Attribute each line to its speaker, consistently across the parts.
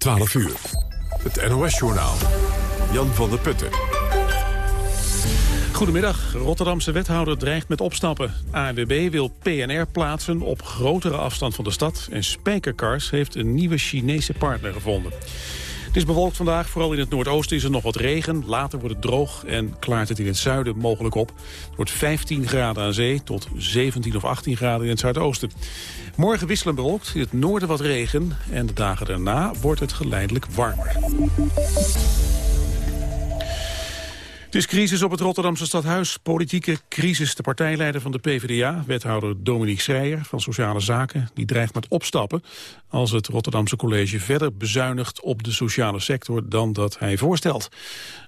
Speaker 1: 12 uur. Het NOS-journaal. Jan van der Putten.
Speaker 2: Goedemiddag. Rotterdamse wethouder dreigt met opstappen. ANWB wil PNR plaatsen op grotere afstand van de stad... en Spijkercars heeft een nieuwe Chinese partner gevonden. Het is bewolkt vandaag, vooral in het noordoosten is er nog wat regen. Later wordt het droog en klaart het in het zuiden mogelijk op. Het wordt 15 graden aan zee tot 17 of 18 graden in het zuidoosten. Morgen wisselen bewolkt, in het noorden wat regen. En de dagen daarna wordt het geleidelijk warmer. Het is crisis op het Rotterdamse stadhuis. Politieke crisis. De partijleider van de PvdA, wethouder Dominique Schreier van Sociale Zaken... die dreigt met opstappen als het Rotterdamse college verder bezuinigt op de sociale sector dan dat hij voorstelt.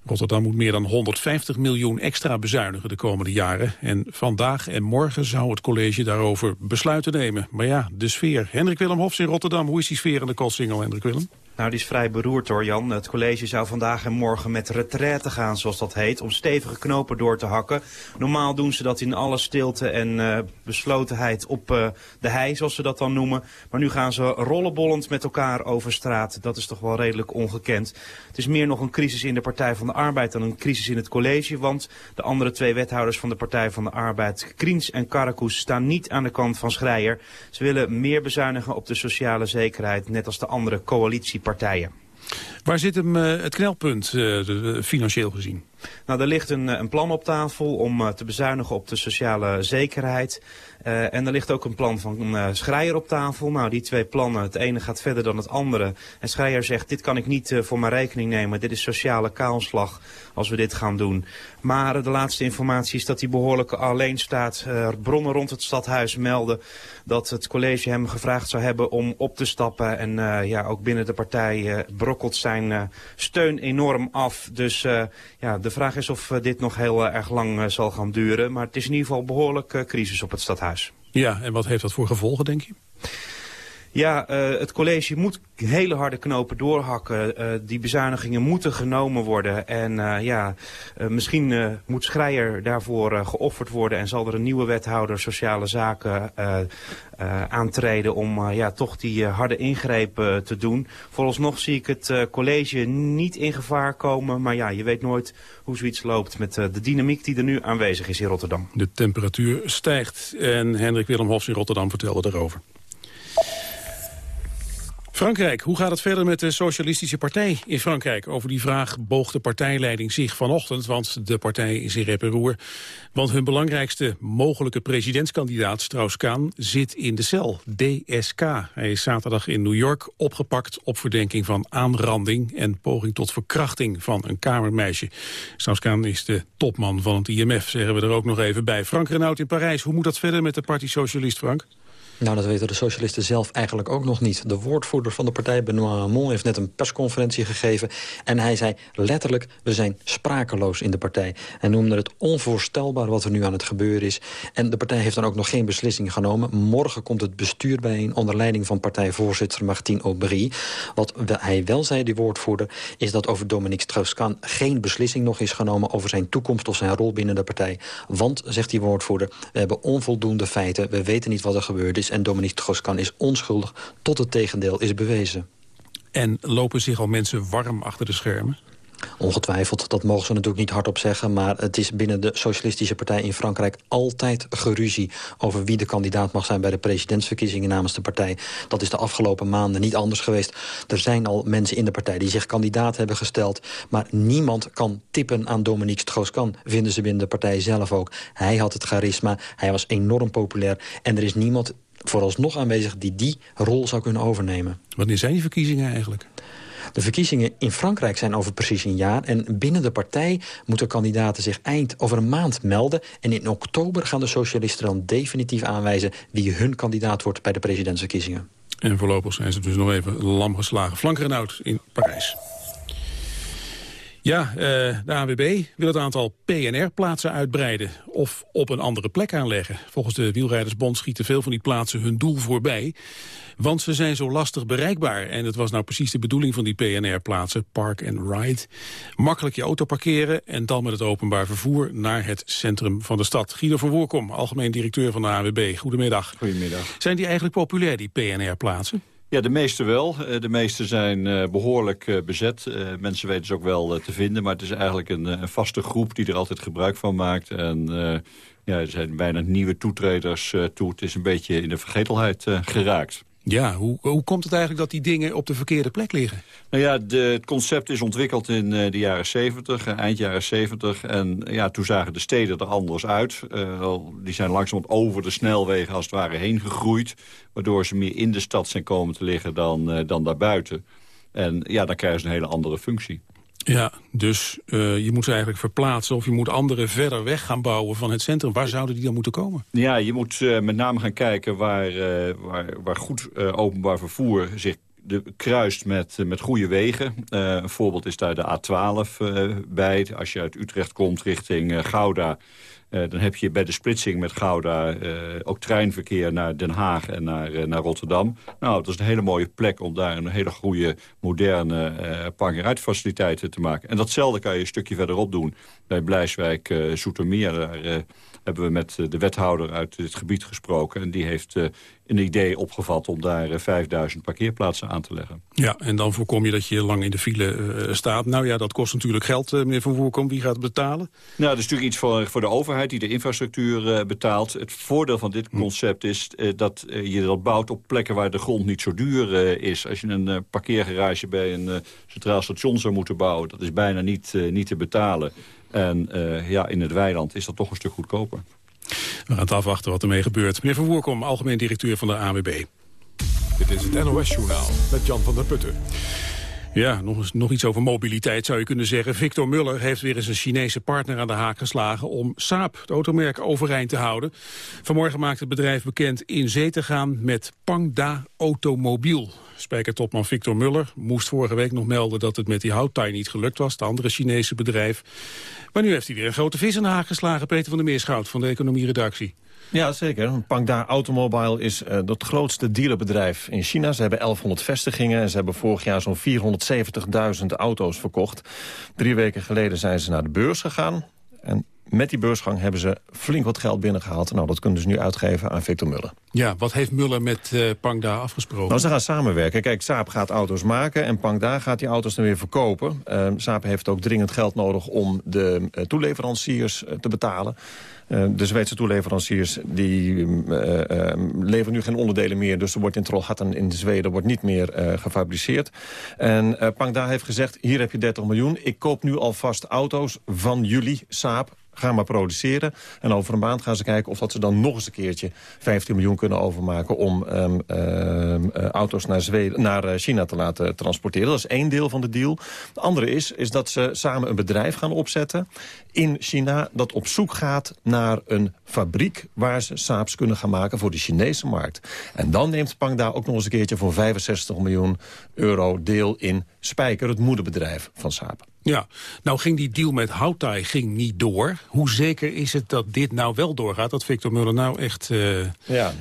Speaker 2: Rotterdam moet meer dan 150 miljoen extra bezuinigen de komende jaren. En vandaag en morgen zou het college daarover besluiten nemen. Maar ja, de sfeer. Hendrik Willem Hofs in Rotterdam. Hoe is die sfeer in de Koolsingel, Hendrik Willem?
Speaker 3: Nou, die is vrij beroerd hoor, Jan. Het college zou vandaag en morgen met retraite gaan, zoals dat heet, om stevige knopen door te hakken. Normaal doen ze dat in alle stilte en uh, beslotenheid op uh, de hei, zoals ze dat dan noemen. Maar nu gaan ze rollenbollend met elkaar over straat. Dat is toch wel redelijk ongekend. Het is meer nog een crisis in de Partij van de Arbeid dan een crisis in het college, want de andere twee wethouders van de Partij van de Arbeid, Kriens en Karakoes, staan niet aan de kant van Schreier. Ze willen meer bezuinigen op de sociale zekerheid, net als de andere coalitie partijen.
Speaker 2: Waar zit hem uh, het knelpunt, uh, financieel gezien?
Speaker 3: Nou, er ligt een, een plan op tafel om uh, te bezuinigen op de sociale zekerheid. Uh, en er ligt ook een plan van uh, Schreier op tafel. Nou, die twee plannen, het ene gaat verder dan het andere. En Schreier zegt, dit kan ik niet voor mijn rekening nemen. Dit is sociale kaalslag als we dit gaan doen. Maar de laatste informatie is dat hij behoorlijk alleen staat. bronnen rond het stadhuis melden dat het college hem gevraagd zou hebben om op te stappen. En ja, ook binnen de partij brokkelt zijn steun enorm af. Dus ja, de vraag is of dit nog heel erg lang zal gaan duren. Maar het is in ieder geval behoorlijk crisis op het stadhuis.
Speaker 2: Ja, en wat heeft dat voor gevolgen, denk je?
Speaker 3: Ja, uh, het college moet hele harde knopen doorhakken. Uh, die bezuinigingen moeten genomen worden. En uh, ja, misschien moet Schreier daarvoor geofferd worden... en zal er een nieuwe wethouder sociale zaken aantreden... om ja, toch die harde ingrepen te doen. Vooralsnog zie ik het college niet in gevaar komen. Maar ja, je weet nooit hoe zoiets loopt met de dynamiek die er nu aanwezig is in Rotterdam.
Speaker 2: De temperatuur stijgt en Hendrik Willem Hofs in Rotterdam vertelde daarover. Frankrijk, hoe gaat het verder met de Socialistische Partij in Frankrijk? Over die vraag boog de partijleiding zich vanochtend, want de partij is in rep en roer. Want hun belangrijkste mogelijke presidentskandidaat, Strauss-Kaan, zit in de cel, DSK. Hij is zaterdag in New York opgepakt op verdenking van aanranding en poging tot verkrachting van een kamermeisje. Strauss-Kaan is de topman van het IMF, zeggen we er ook nog even bij. Frank Renaud in Parijs, hoe moet dat verder met de Parti Socialist, Frank?
Speaker 4: Nou, dat weten de socialisten zelf eigenlijk ook nog niet. De woordvoerder van de partij, Benoît Hamon, heeft net een persconferentie gegeven. En hij zei letterlijk, we zijn sprakeloos in de partij. Hij noemde het onvoorstelbaar wat er nu aan het gebeuren is. En de partij heeft dan ook nog geen beslissing genomen. Morgen komt het bestuur bijeen onder leiding van partijvoorzitter Martine Aubry. Wat hij wel zei, die woordvoerder, is dat over Dominique Strauss-Kahn geen beslissing nog is genomen over zijn toekomst of zijn rol binnen de partij. Want, zegt die woordvoerder, we hebben onvoldoende feiten. We weten niet wat er gebeurd is en Dominique Troskan is onschuldig tot het tegendeel is bewezen.
Speaker 2: En lopen zich al mensen warm achter de schermen?
Speaker 4: Ongetwijfeld, dat mogen ze natuurlijk niet hardop zeggen... maar het is binnen de Socialistische Partij in Frankrijk altijd geruzie... over wie de kandidaat mag zijn bij de presidentsverkiezingen namens de partij. Dat is de afgelopen maanden niet anders geweest. Er zijn al mensen in de partij die zich kandidaat hebben gesteld... maar niemand kan tippen aan Dominique Strauss-Kahn, vinden ze binnen de partij zelf ook. Hij had het charisma, hij was enorm populair... en er is niemand vooralsnog aanwezig die die rol zou kunnen overnemen.
Speaker 2: Wanneer zijn die verkiezingen eigenlijk?
Speaker 4: De verkiezingen in Frankrijk zijn over precies een jaar. En binnen de partij moeten kandidaten zich eind over een maand melden. En in oktober gaan de socialisten dan definitief aanwijzen... wie hun kandidaat wordt bij de presidentsverkiezingen.
Speaker 2: En voorlopig zijn ze dus nog even lam geslagen. Flank Renaud in Parijs. Ja, uh, de AWB wil het aantal PNR-plaatsen uitbreiden of op een andere plek aanleggen. Volgens de Wielrijdersbond schieten veel van die plaatsen hun doel voorbij. Want ze zijn zo lastig bereikbaar. En dat was nou precies de bedoeling van die PNR-plaatsen, park and ride. Makkelijk je auto parkeren en dan met het openbaar vervoer naar het centrum van de stad. Guido van Woerkom, algemeen directeur van de AWB. Goedemiddag.
Speaker 5: Goedemiddag.
Speaker 2: Zijn die eigenlijk populair, die PNR-plaatsen?
Speaker 5: Ja, de meeste wel. Eh, de meeste zijn uh, behoorlijk uh, bezet. mensen weten ze ook wel te vinden. Maar het is eigenlijk een, een, vaste groep die er altijd gebruik van maakt. En ja, er zijn bijna nieuwe toetreders toe. Het is een beetje in de vergetelheid geraakt.
Speaker 2: Ja, hoe, hoe komt het eigenlijk dat die dingen op de verkeerde plek liggen?
Speaker 5: Nou ja, de, het concept is ontwikkeld in uh, de jaren 70, uh, eind jaren 70. En ja, toen zagen de steden er anders uit. Uh, die zijn langzaam over de snelwegen als het ware heen gegroeid. Waardoor ze meer in de stad zijn komen te liggen dan, dan daarbuiten. En ja, dan krijgen ze een hele andere functie.
Speaker 2: Ja, dus uh, je moet ze eigenlijk verplaatsen of je moet anderen verder weg gaan bouwen van het centrum. Waar zouden die dan moeten komen?
Speaker 5: Ja, je moet uh, met name gaan kijken waar, uh, waar, waar goed openbaar vervoer zich de, kruist met, met goede wegen. een voorbeeld is daar de A12 bij. Als je uit Utrecht komt richting Gouda... Dan heb je bij de splitsing met Gouda ook treinverkeer naar Den Haag en naar, naar Rotterdam. Nou, dat is een hele mooie plek om daar een hele goede, moderne uh, faciliteiten te maken. En datzelfde kan je een stukje verderop doen. Bij Blijswijk, Zoetermeer, daar hebben we met de wethouder uit dit gebied gesproken. En die heeft een idee opgevat om daar 5000 eh, parkeerplaatsen aan te leggen.
Speaker 2: Ja, en dan voorkom je dat je lang in de file uh, staat. Nou ja, dat kost natuurlijk geld, uh, meneer Van Voorkom. Wie gaat het betalen?
Speaker 5: Nou, dat is natuurlijk iets voor, voor de overheid die de infrastructuur uh, betaalt. Het voordeel van dit hm. concept is dat je dat bouwt op plekken waar de grond niet zo duur is. Als je een parkeergarage bij een centraal station zou moeten bouwen... dat is bijna niet, niet te betalen. En ja, in het weiland is dat toch een stuk goedkoper.
Speaker 2: We gaan het afwachten wat ermee gebeurt. Meneer Van Woerkom, algemeen directeur van de AWB.
Speaker 1: Dit is het NOS-journaal met Jan van der Putten.
Speaker 2: Ja, nog, nog iets over mobiliteit zou je kunnen zeggen. Victor Muller heeft weer eens een Chinese partner aan de haak geslagen... om Saab, het automerk, overeind te houden. Vanmorgen maakt het bedrijf bekend in zee te gaan met Pangda Automobiel. Spijkertopman Victor Muller moest vorige week nog melden... dat het met die houttai niet gelukt was, het andere Chinese bedrijf. Maar nu heeft hij weer een grote vis aan de haak geslagen... Peter van der Meerschout van de economieredactie.
Speaker 6: Ja, zeker. Pangda Automobile is uh, het grootste dealerbedrijf in China. Ze hebben 1100 vestigingen en ze hebben vorig jaar zo'n 470.000 auto's verkocht. Drie weken geleden zijn ze naar de beurs gegaan. En met die beursgang hebben ze flink wat geld binnengehaald. Nou, dat kunnen ze nu uitgeven aan Victor Muller.
Speaker 2: Ja, wat heeft Muller met uh, Pangda afgesproken?
Speaker 6: Nou, ze gaan samenwerken. Kijk, Saab gaat auto's maken en Pangda gaat die auto's dan weer verkopen. Uh, Saab heeft ook dringend geld nodig om de uh, toeleveranciers te betalen. de Zweedse toeleveranciers die leveren nu geen onderdelen meer. Dus er wordt in Trollhättan in Zweden wordt niet meer gefabriceerd. En Pangda heeft gezegd, hier heb je 30 miljoen. Ik koop nu alvast auto's van jullie, Saab Ga maar produceren. En over een maand gaan ze kijken of dat ze dan nog eens een keertje 15 miljoen kunnen overmaken... om um, um, auto's naar, naar eh, China te laten transporteren. Dat is één deel van de deal. De andere is, is dat ze samen een bedrijf gaan opzetten in China... dat op zoek gaat naar een fabriek waar ze Saabs kunnen gaan maken voor de Chinese markt. En dan neemt Pangda ook nog eens een keertje voor 65 miljoen euro deel in Spijker, het moederbedrijf van Saab.
Speaker 2: Ja, nou ging die deal met Houtai ging niet door. Hoe zeker is het dat dit nou wel doorgaat? Dat Victor Muller nou echt... Uh...
Speaker 6: Ja,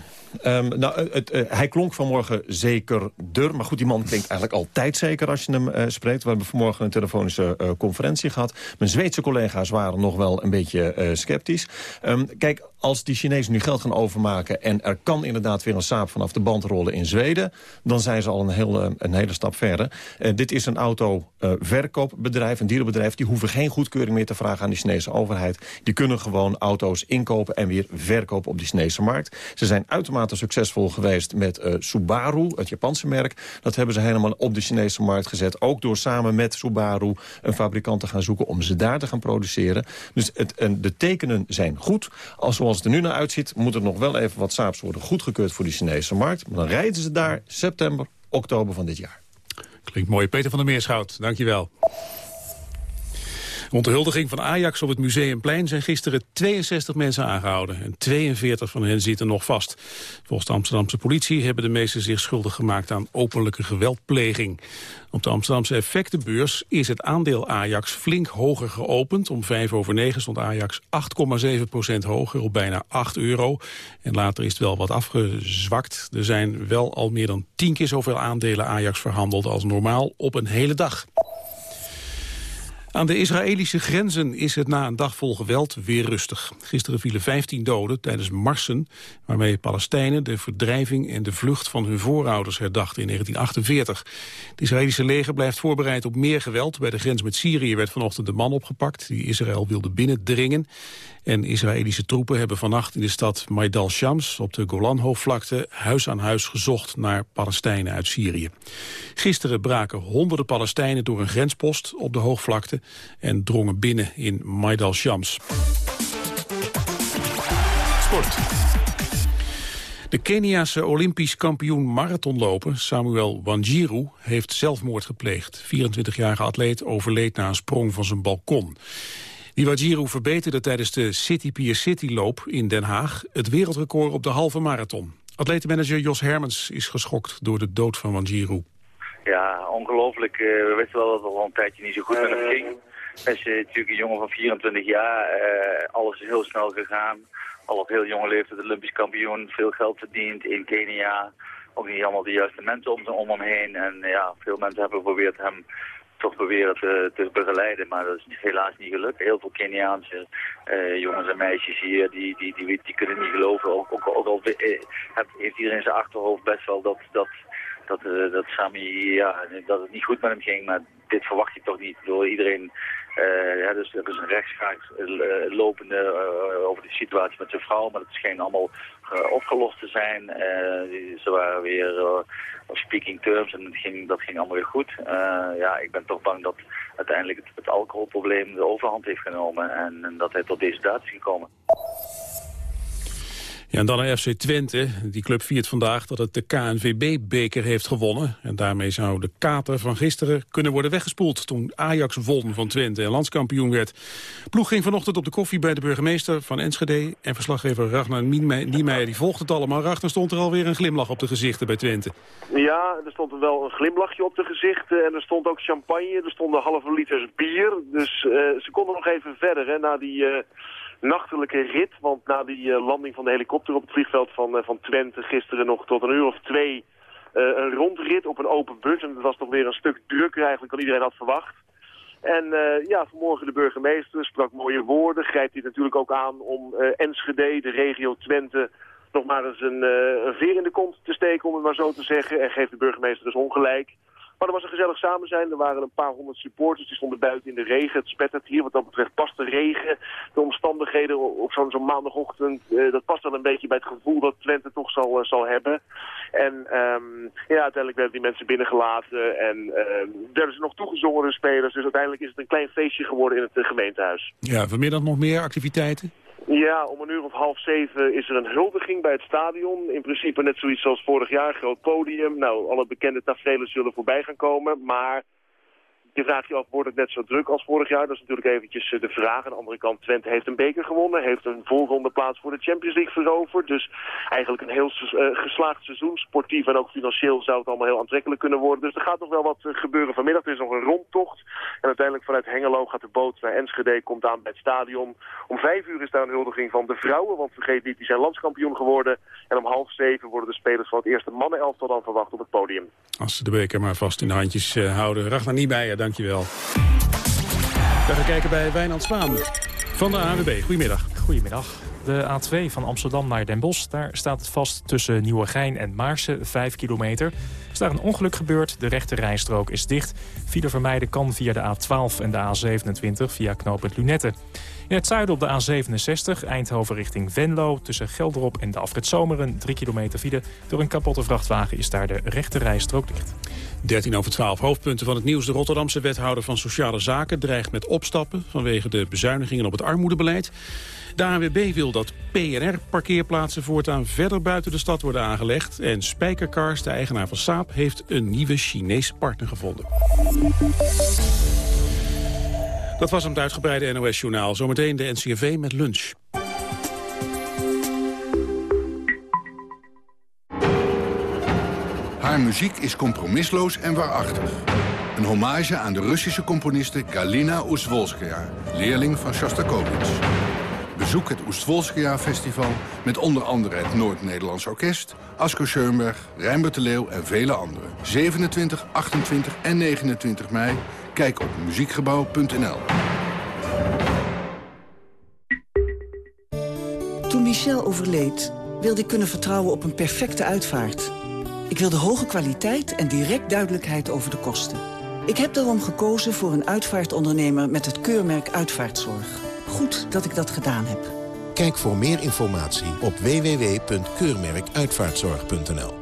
Speaker 6: Um, nou, het, uh, hij klonk vanmorgen zekerder. Maar goed, die man klinkt eigenlijk altijd zeker als je hem uh, spreekt. We hebben vanmorgen een telefonische uh, conferentie gehad. Mijn Zweedse collega's waren nog wel een beetje sceptisch. Um, kijk, als die Chinezen nu geld gaan overmaken... en er kan inderdaad weer een saap vanaf de band rollen in Zweden... dan zijn ze al een hele, een hele stap verder. dit is een autoverkoopbedrijf, een dierenbedrijf... die hoeven geen goedkeuring meer te vragen aan de Chinese overheid. Die kunnen gewoon auto's inkopen en weer verkopen op de Chinese markt. Ze zijn uitermate succesvol geweest met uh, Subaru, het Japanse merk. Dat hebben ze helemaal op de Chinese markt gezet. Ook door samen met Subaru een fabrikant te gaan zoeken om ze daar te gaan produceren. Dus het, en de tekenen zijn goed. Als zoals het er nu naar uitziet, moet er nog wel even wat Saabs worden goedgekeurd voor de Chinese markt. Maar dan rijden ze daar september, oktober van dit jaar.
Speaker 2: Klinkt mooi. Peter van der Meerschout, dankjewel. Rond de van Ajax op het Museumplein zijn gisteren 62 mensen aangehouden. En 42 van hen zitten nog vast. Volgens de Amsterdamse politie hebben de meesten zich schuldig gemaakt aan openlijke geweldpleging. Op de Amsterdamse effectenbeurs is het aandeel Ajax flink hoger geopend. Om 5 over 9 stond Ajax 8,7 procent hoger op bijna 8 euro. En later is het wel wat afgezwakt. Er zijn wel al meer dan 10 keer zoveel aandelen Ajax verhandeld als normaal op een hele dag. Aan de Israëlische grenzen is het na een dag vol geweld weer rustig. Gisteren vielen 15 doden tijdens marsen... waarmee Palestijnen de verdrijving en de vlucht van hun voorouders herdachten in 1948. Het Israëlische leger blijft voorbereid op meer geweld. Bij de grens met Syrië werd vanochtend een man opgepakt... die Israël wilde binnendringen. En Israëlische troepen hebben vannacht in de stad Maidal Shams... op de Golanhoofdvlakte huis aan huis gezocht naar Palestijnen uit Syrië. Gisteren braken honderden Palestijnen door een grenspost op de hoogvlakte... en drongen binnen in Maidal Shams. Sport. De Keniaanse Olympisch kampioen marathonloper Samuel Wanjiru heeft zelfmoord gepleegd. 24-jarige atleet overleed na een sprong van zijn balkon. Die Wanjiru verbeterde tijdens de City Pier City loop in Den Haag het wereldrecord op de halve marathon. Atletenmanager Jos Hermans is geschokt door de dood van Wanjiru.
Speaker 7: Ja, ongelooflijk. Uh, we wisten wel dat het al een tijdje niet zo goed met hem ging. Hij is uh, natuurlijk een jongen van 24 jaar. Alles is heel snel gegaan. Al op heel jonge leeftijd Olympisch kampioen. Veel geld verdiend in Kenia. Ook niet allemaal de juiste mensen om, om hem heen. En ja, veel mensen hebben geprobeerd hem toch proberen te, te, begeleiden. Maar dat is helaas niet gelukt. Heel veel Keniaanse jongens en meisjes hier, die, die, die, die, kunnen niet geloven. Ook, ook, ook al heeft iedereen in zijn achterhoofd best wel dat, dat, dat, uh, dat Sami, ja, dat het niet goed met hem ging. Maar dit verwacht je toch niet. Door iedereen uh, ja, dus er is een rechtszaak uh, lopende over de situatie met zijn vrouw, maar het scheen allemaal opgelost te zijn. ze waren weer op speaking terms en het ging, dat ging allemaal weer goed. ja, ik ben toch bang dat uiteindelijk het, het alcoholprobleem de overhand heeft genomen en, en dat hij tot deze daad is gekomen.
Speaker 2: Ja, en dan naar FC Twente. Die club viert vandaag dat het de KNVB-beker heeft gewonnen. En daarmee zou de kater van gisteren kunnen worden weggespoeld... toen Ajax won van Twente en landskampioen werd. Ploeg ging vanochtend op de koffie bij de burgemeester van Enschede... en verslaggever Ragnar Niemeyer die volgt het allemaal. Ragnar stond er alweer een glimlach op de gezichten bij Twente.
Speaker 8: Ja, er stond wel een glimlachje op de gezichten... en er stond ook champagne, er stonden halve liters bier. Dus uh, ze konden nog even verder hè, na die... Uh, nachtelijke rit. Want na die eh, landing van de helikopter op het vliegveld van, uh, van Twente gisteren nog tot een uur of twee uh, een rondrit op een open bus. En dat was toch weer een stuk drukker eigenlijk dan iedereen had verwacht. En ja, vanmorgen de burgemeester sprak mooie woorden. Grijpt hij natuurlijk ook aan om Enschede, de regio Twente, nog maar eens een, een veer in de kont te steken, om het maar zo te zeggen. En geeft de burgemeester dus ongelijk. Maar er was een gezellig samen zijn. Er waren een paar honderd supporters. Die stonden buiten in de regen. Het spettert hier. Wat dat betreft past de regen. De omstandigheden op zo'n zo maandagochtend. Uh, dat past wel een beetje bij het gevoel dat Twente toch zal, uh, zal hebben. En um, ja, uiteindelijk werden die mensen binnengelaten. En uh, werden ze nog toegezongen de spelers. Dus uiteindelijk is het een klein feestje geworden in het eh, gemeentehuis.
Speaker 2: Ja, vanmiddag nog meer activiteiten?
Speaker 8: Ja, om een uur of half zeven is er een huldiging bij het stadion. In principe net zoiets als vorig jaar, groot podium. Nou, alle bekende tafereelen zullen voorbij gaan komen. Maar je vraagt je af, wordt het net zo druk als vorig jaar? Dat is natuurlijk eventjes eh, de vraag. Aan de andere kant, Twente heeft een beker gewonnen. Heeft een voorronde plaats voor de Champions League veroverd. Dus eigenlijk een heel uh, geslaagd seizoen. Sportief en ook financieel zou het allemaal heel aantrekkelijk kunnen worden. Dus er gaat nog wel wat uh, gebeuren vanmiddag. Er is nog een rondtocht. En uiteindelijk vanuit Hengelo gaat de boot naar Enschede. Komt aan bij het stadion. Om vijf uur is daar een huldiging van de vrouwen. Want vergeet niet, die zijn landskampioen geworden. En om half zeven worden de spelers van het eerste mannenelftal dan verwacht op het podium.
Speaker 2: Als ze de beker maar vast in de handjes houden. Ragnar Niemeyer, dankjewel. We gaan kijken bij Wijnand Zwaan van de AWB. Goedemiddag.
Speaker 9: Goedemiddag. De A2 van Amsterdam naar Den Bosch. Daar staat het vast tussen Nieuwegein en Maarsen, 5 kilometer. Er is daar een ongeluk gebeurd. De rechte rijstrook is dicht. File vermijden kan via de A12 en de A27 via knooppunt Lunette. In het zuiden op de A67, Eindhoven richting Venlo... tussen Gelderop en de afrit Zomeren, 3 kilometer file. Door een kapotte vrachtwagen is daar de rechte rijstrook dicht.
Speaker 2: 13 over 12 hoofdpunten van het nieuws. De Rotterdamse wethouder van Sociale Zaken dreigt met opstappen... vanwege de bezuinigingen op het armoedebeleid. De ANWB wil dat PNR-parkeerplaatsen voortaan verder buiten de stad worden aangelegd. En Spijkercars, de eigenaar van Saab, heeft een nieuwe Chinese partner gevonden. Dat was hem het uitgebreide NOS-journaal. Zometeen de NCRV met lunch.
Speaker 10: Haar muziek is compromisloos en waarachtig. Een hommage aan de Russische componiste Galina Oezwolskaya, leerling van Shostakovich. Bezoek het Oestvolskaya Festival met onder andere het Noord-Nederlands Orkest... Asko Schoenberg, Rijnbert de Leeuw en vele anderen. 27, 28 en 29 mei. Kijk op muziekgebouw.nl.
Speaker 11: Toen Michel overleed, wilde ik kunnen vertrouwen op een perfecte uitvaart. Ik wilde hoge kwaliteit en direct duidelijkheid over de kosten. Ik heb daarom gekozen voor een uitvaartondernemer met het keurmerk Uitvaartzorg. Goed dat ik dat gedaan heb.
Speaker 12: Kijk voor meer informatie op www.keurmerkuitvaartzorg.nl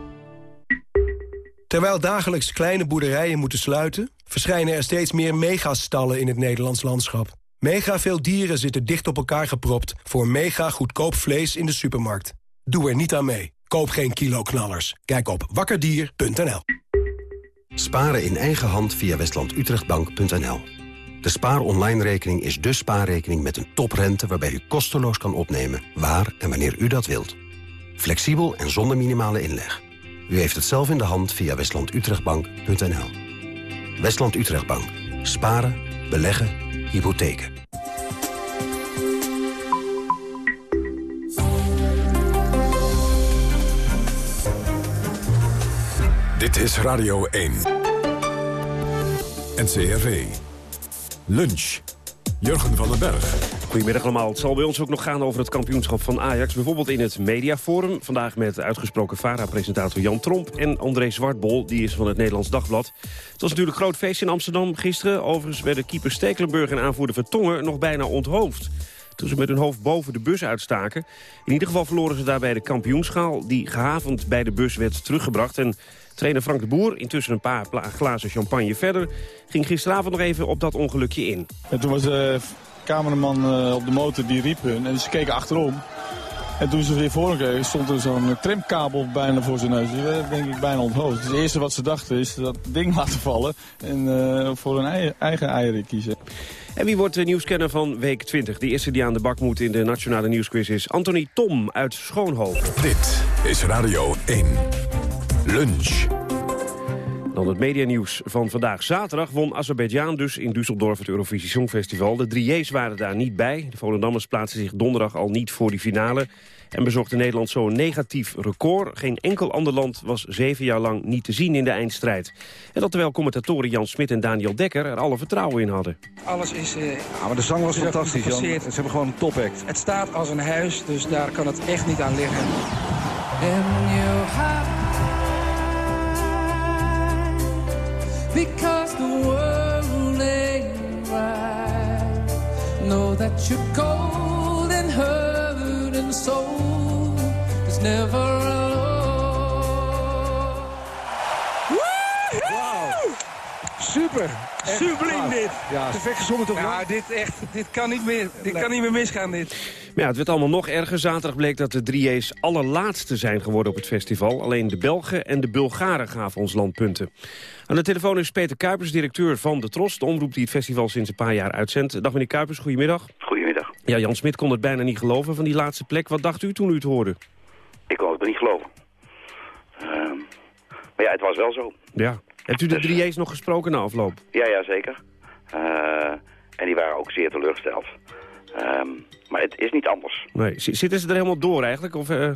Speaker 13: Terwijl dagelijks kleine boerderijen moeten sluiten... verschijnen er steeds meer megastallen in het Nederlands landschap. Mega veel dieren zitten dicht op elkaar gepropt... voor mega goedkoop vlees in de supermarkt. Doe er niet aan mee. Koop geen kiloknallers. Kijk op wakkerdier.nl
Speaker 14: Sparen in eigen hand via westlandutrechtbank.nl De Spaar Online rekening is de spaarrekening met een toprente... waarbij u kosteloos kan opnemen waar en wanneer u dat wilt. Flexibel en zonder minimale inleg. U heeft het zelf in de hand via westlandutrechtbank.nl Westland Utrechtbank. Sparen, beleggen, hypotheken.
Speaker 1: Dit is Radio 1. NCRV. Lunch. Jurgen van den Berg.
Speaker 15: Goedemiddag allemaal. Het zal bij ons ook nog gaan over het kampioenschap van Ajax. Bijvoorbeeld in het Mediaforum. Vandaag met uitgesproken VARA-presentator Jan Tromp... en André Zwartbol, die is van het Nederlands Dagblad. Het was natuurlijk groot feest in Amsterdam gisteren. Overigens werden keeper Stekelenburg en aanvoerder Vertongen nog bijna onthoofd toen ze met hun hoofd boven de bus uitstaken. In ieder geval verloren ze daarbij de kampioenschaal... die gehavend bij de bus werd teruggebracht. En trainer Frank de Boer, intussen een paar glazen champagne verder... ging gisteravond nog even op dat ongelukje in.
Speaker 16: En toen was de cameraman eh, op de motor, die riep hun. En ze keken achterom. En toen ze weer voor kregen, stond er zo'n trimkabel bijna voor zijn neus. Die werd denk ik bijna onthoofd. Dus het eerste wat ze dachten is dat ding laten vallen en uh, voor hun eigen eieren kiezen.
Speaker 15: En wie wordt de nieuwscanner van week 20? De eerste die aan de bak moet in de Nationale Nieuwsquiz is Anthony Tom uit Schoonhoofd.
Speaker 1: Dit is Radio 1. Lunch.
Speaker 15: Dan het medianieuws van vandaag. Zaterdag won Azerbeidzjan dus in Düsseldorf het Eurovisie Songfestival. De drieërs waren daar niet bij. De Volendammers plaatsten zich donderdag al niet voor die finale. En bezocht Nederland zo'n negatief record. Geen enkel ander land was zeven jaar lang niet te zien in de eindstrijd. En dat terwijl commentatoren Jan Smit en Daniel Dekker er alle vertrouwen in hadden.
Speaker 17: Alles is... Uh,
Speaker 18: ja, maar de zang was fantastisch, Jan. Ze hebben gewoon een topact.
Speaker 17: Het staat als een huis, dus daar kan het echt niet aan liggen. And you because the world ain't right. Know that you're cold and hurt and soul is never alone. Wow. Super. Subliem dit. Ja, Perfect gezongen toch? Ja, dit, echt, dit, kan niet meer, dit kan niet meer misgaan dit.
Speaker 15: Ja, het werd allemaal nog erger. Zaterdag bleek dat de drie J's allerlaatste zijn geworden op het festival. Alleen de Belgen en de Bulgaren gaven ons land punten. Aan de telefoon is Peter Kuipers, directeur van de Tros. De omroep die het festival sinds een paar jaar uitzendt. Dag meneer Kuipers, goedemiddag.
Speaker 19: Goedemiddag.
Speaker 15: Ja, Jan Smit kon het bijna niet geloven van die laatste plek. Wat dacht u toen u het hoorde?
Speaker 19: Ik kon het niet geloven. Ehm, maar ja, het was wel zo.
Speaker 15: Ja. Hebt u de dus, drie J's nog gesproken na afloop?
Speaker 19: Ja, ja, zeker. Uh, en die waren ook zeer teleurgesteld. Um, maar het is niet anders.
Speaker 15: Nee. Zitten ze er helemaal door eigenlijk? Of, uh...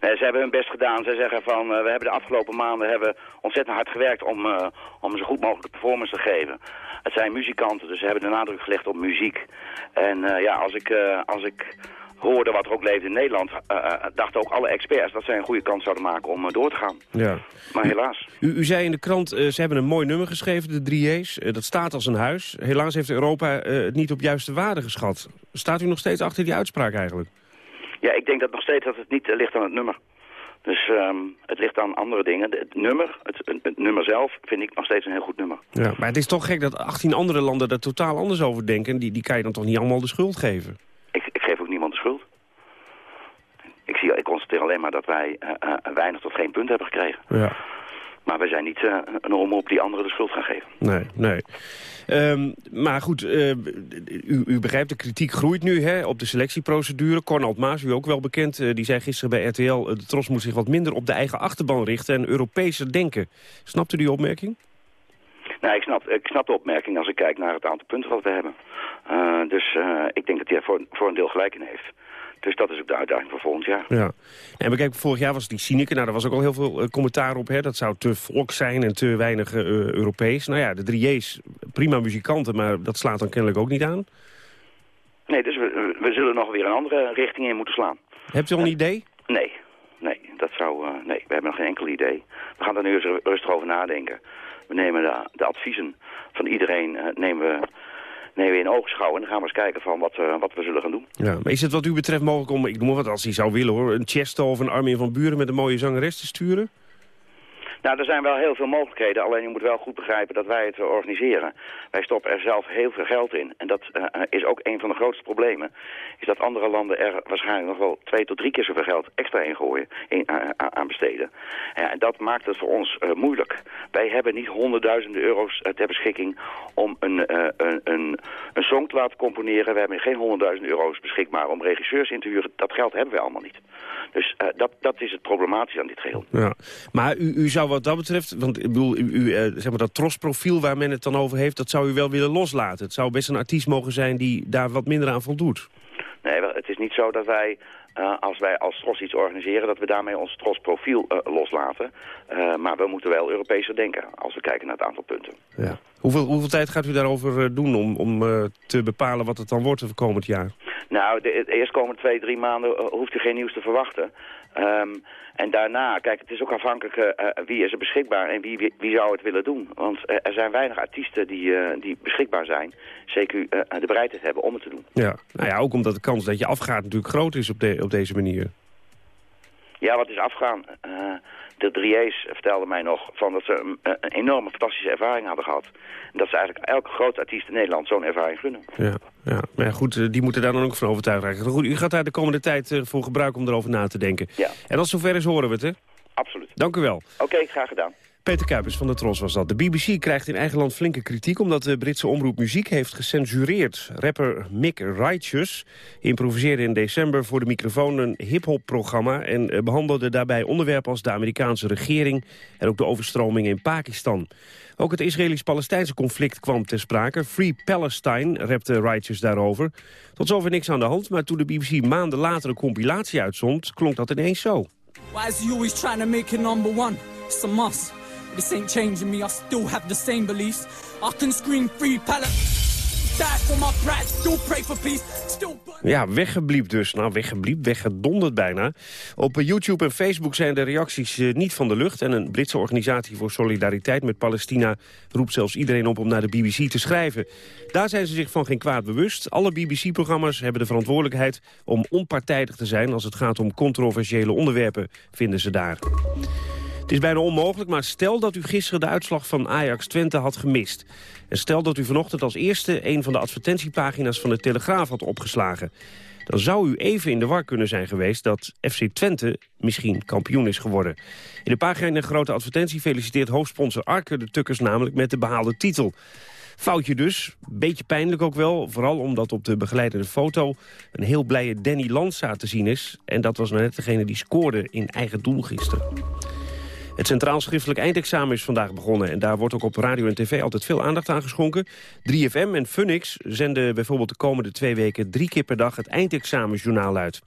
Speaker 19: Nee, ze hebben hun best gedaan. Ze zeggen van, uh, we hebben de afgelopen maanden hebben ontzettend hard gewerkt om, uh, om zo goed mogelijke performance te geven. Het zijn muzikanten, dus ze hebben de nadruk gelegd op muziek. En ja, als ik, als ik hoorde wat er ook leefde in Nederland, dachten ook alle experts dat zij een goede kans zouden maken om door te gaan.
Speaker 15: Ja.
Speaker 19: Maar helaas.
Speaker 15: U, u zei in de krant, ze hebben een mooi nummer geschreven, de 3J's. dat staat als een huis. Helaas heeft Europa het niet op juiste waarde geschat. Staat u nog steeds achter die uitspraak eigenlijk?
Speaker 19: Ja, ik denk dat nog steeds dat het niet ligt aan het nummer. Dus um, het ligt aan andere dingen. Het nummer, het, het, nummer zelf, vind ik nog steeds een heel goed nummer.
Speaker 15: Ja, maar het is toch gek dat 18 andere landen er totaal anders over denken. Die, die kan je dan toch niet allemaal de schuld geven?
Speaker 19: Ik, ik geef ook niemand de schuld. Ik, zie, ik constateer alleen maar dat wij uh, uh, weinig tot geen punt hebben gekregen.
Speaker 15: Ja.
Speaker 19: Maar wij zijn niet uh, een op die anderen de schuld gaan geven.
Speaker 15: Nee, nee. Um, maar goed, uh, u, u, begrijpt, de kritiek groeit nu hè, op de selectieprocedure. Cornald Maas, u ook wel bekend, uh, die zei gisteren bij RTL... de Tros moet zich wat minder op de eigen achterban richten en Europese denken. Snapt u die opmerking?
Speaker 19: Nou, ik snap, ik snap de opmerking als ik kijk naar het aantal punten wat we hebben. Dus ik denk dat hij er voor, voor een deel gelijk in heeft. Dus dat is ook de uitdaging voor volgend jaar.
Speaker 15: Ja. En we kijken, vorig jaar was die Sineke. Nou, daar was ook al heel veel uh, commentaar op. Hè. Dat zou te volk zijn en te weinig uh, Europees. Nou ja, de drie J's, prima muzikanten, maar dat slaat dan kennelijk ook niet aan.
Speaker 19: Nee, dus we, we zullen nog weer een andere richting in moeten slaan.
Speaker 15: Hebt u al een idee?
Speaker 19: Nee, nee, dat zou, uh, nee, we hebben nog geen enkel idee. We gaan er nu eens rustig over nadenken. We nemen de, de adviezen van iedereen nemen we, nemen we in oogschouw. En dan gaan we eens kijken van wat, uh, wat we zullen gaan doen.
Speaker 15: Ja, maar is het wat u betreft mogelijk om, ik noem maar wat als hij zou willen hoor... een Chesto of een Armin van Buren met een mooie zangeres te sturen?
Speaker 19: Nou, er zijn wel heel veel mogelijkheden. Alleen je moet wel goed begrijpen dat wij het organiseren. Wij stoppen er zelf heel veel geld in. En dat uh, is ook een van de grootste problemen. Is dat andere landen er waarschijnlijk nog wel twee tot drie keer zoveel geld extra in gooien. In, aan besteden. Ja, en dat maakt het voor ons moeilijk. Wij hebben niet honderdduizenden euro's ter beschikking om een, een, een, een song te laten componeren. We hebben geen honderdduizend euro's beschikbaar om regisseurs in te huren. Dat geld hebben we allemaal niet. Dus dat, dat is het problematische aan dit geheel.
Speaker 15: Ja. Maar u, u zou wat dat betreft, want ik bedoel, u, u, uh, zeg maar dat trosprofiel waar men het dan over heeft, dat zou u wel willen loslaten. Het zou best een artiest mogen zijn die daar wat minder aan voldoet.
Speaker 19: Nee, het is niet zo dat wij, uh, als wij als Tros iets organiseren, dat we daarmee ons Tros-profiel uh, loslaten. maar we moeten wel Europese denken, als we kijken naar het aantal punten.
Speaker 15: Ja. Hoeveel, hoeveel tijd gaat u daarover doen om, om te bepalen wat het dan wordt voor komend jaar?
Speaker 19: Nou, de, de eerstkomende twee, drie maanden hoeft u geen nieuws te verwachten. Um, en daarna, kijk, het is ook afhankelijk uh, wie is er beschikbaar en wie, wie, wie, zou het willen doen. Want uh, er zijn weinig artiesten die, uh, die beschikbaar zijn, zeker de bereidheid hebben om het te doen.
Speaker 15: Ja, nou ja, ook omdat de kans dat je afgaat natuurlijk groot is op, de, op deze manier.
Speaker 19: Ja, wat is afgaan? De drieërs vertelden mij nog van dat ze een, een, enorme fantastische ervaring hadden gehad. En dat ze eigenlijk elke grote artiest in Nederland zo'n ervaring gunnen.
Speaker 15: Ja, ja, maar ja, goed, die moeten daar dan ook van overtuigd raken. Goed, u gaat daar de komende tijd voor gebruiken om erover na te denken.
Speaker 19: Ja.
Speaker 15: En als zover is, horen we het, hè?
Speaker 19: Absoluut.
Speaker 15: Dank u wel.
Speaker 19: Oké, okay, graag gedaan.
Speaker 15: Peter Kuipers van de Tros was dat. De BBC krijgt in eigen land flinke kritiek... omdat de Britse omroep muziek heeft gecensureerd. Rapper Mick Righteous improviseerde in december voor de microfoon... een hip-hop-programma en behandelde daarbij onderwerpen... als de Amerikaanse regering en ook de overstromingen in Pakistan. Ook het Israëlisch-Palestijnse conflict kwam ter sprake. Free Palestine rapte Righteous daarover. Tot zover niks aan de hand, maar toen de BBC maanden later een compilatie uitzond... klonk dat ineens zo.
Speaker 20: Why is he always trying to make it number one? It's must. Changing me, I still have the same. I can free.
Speaker 15: Ja, weggebliept dus. Nou, weggebliept, weggedonderd bijna. Op YouTube en Facebook zijn de reacties uh, niet van de lucht. En een Britse organisatie voor solidariteit met Palestina... roept zelfs iedereen op om naar de BBC te schrijven. Daar zijn ze zich van geen kwaad bewust. Alle BBC-programma's hebben de verantwoordelijkheid om onpartijdig te zijn... als het gaat om controversiële onderwerpen, vinden ze daar. Het is bijna onmogelijk, maar stel dat u gisteren de uitslag van Ajax Twente had gemist. En stel dat u vanochtend als eerste een van de advertentiepagina's van de Telegraaf had opgeslagen. Dan zou u even in de war kunnen zijn geweest dat FC Twente misschien kampioen is geworden. In de pagina grote advertentie feliciteert hoofdsponsor Arke de Tukkers namelijk met de behaalde titel. Foutje dus, beetje pijnlijk ook wel. Vooral omdat op de begeleidende foto een heel blije Danny Lanza te zien is. En dat was nou net degene die scoorde in eigen doel gisteren. Het Centraal Schriftelijk Eindexamen is vandaag begonnen... en daar wordt ook op radio en tv altijd veel aandacht aan geschonken. 3FM en Funix zenden bijvoorbeeld de komende twee weken... drie keer per dag het eindexamenjournaal uit.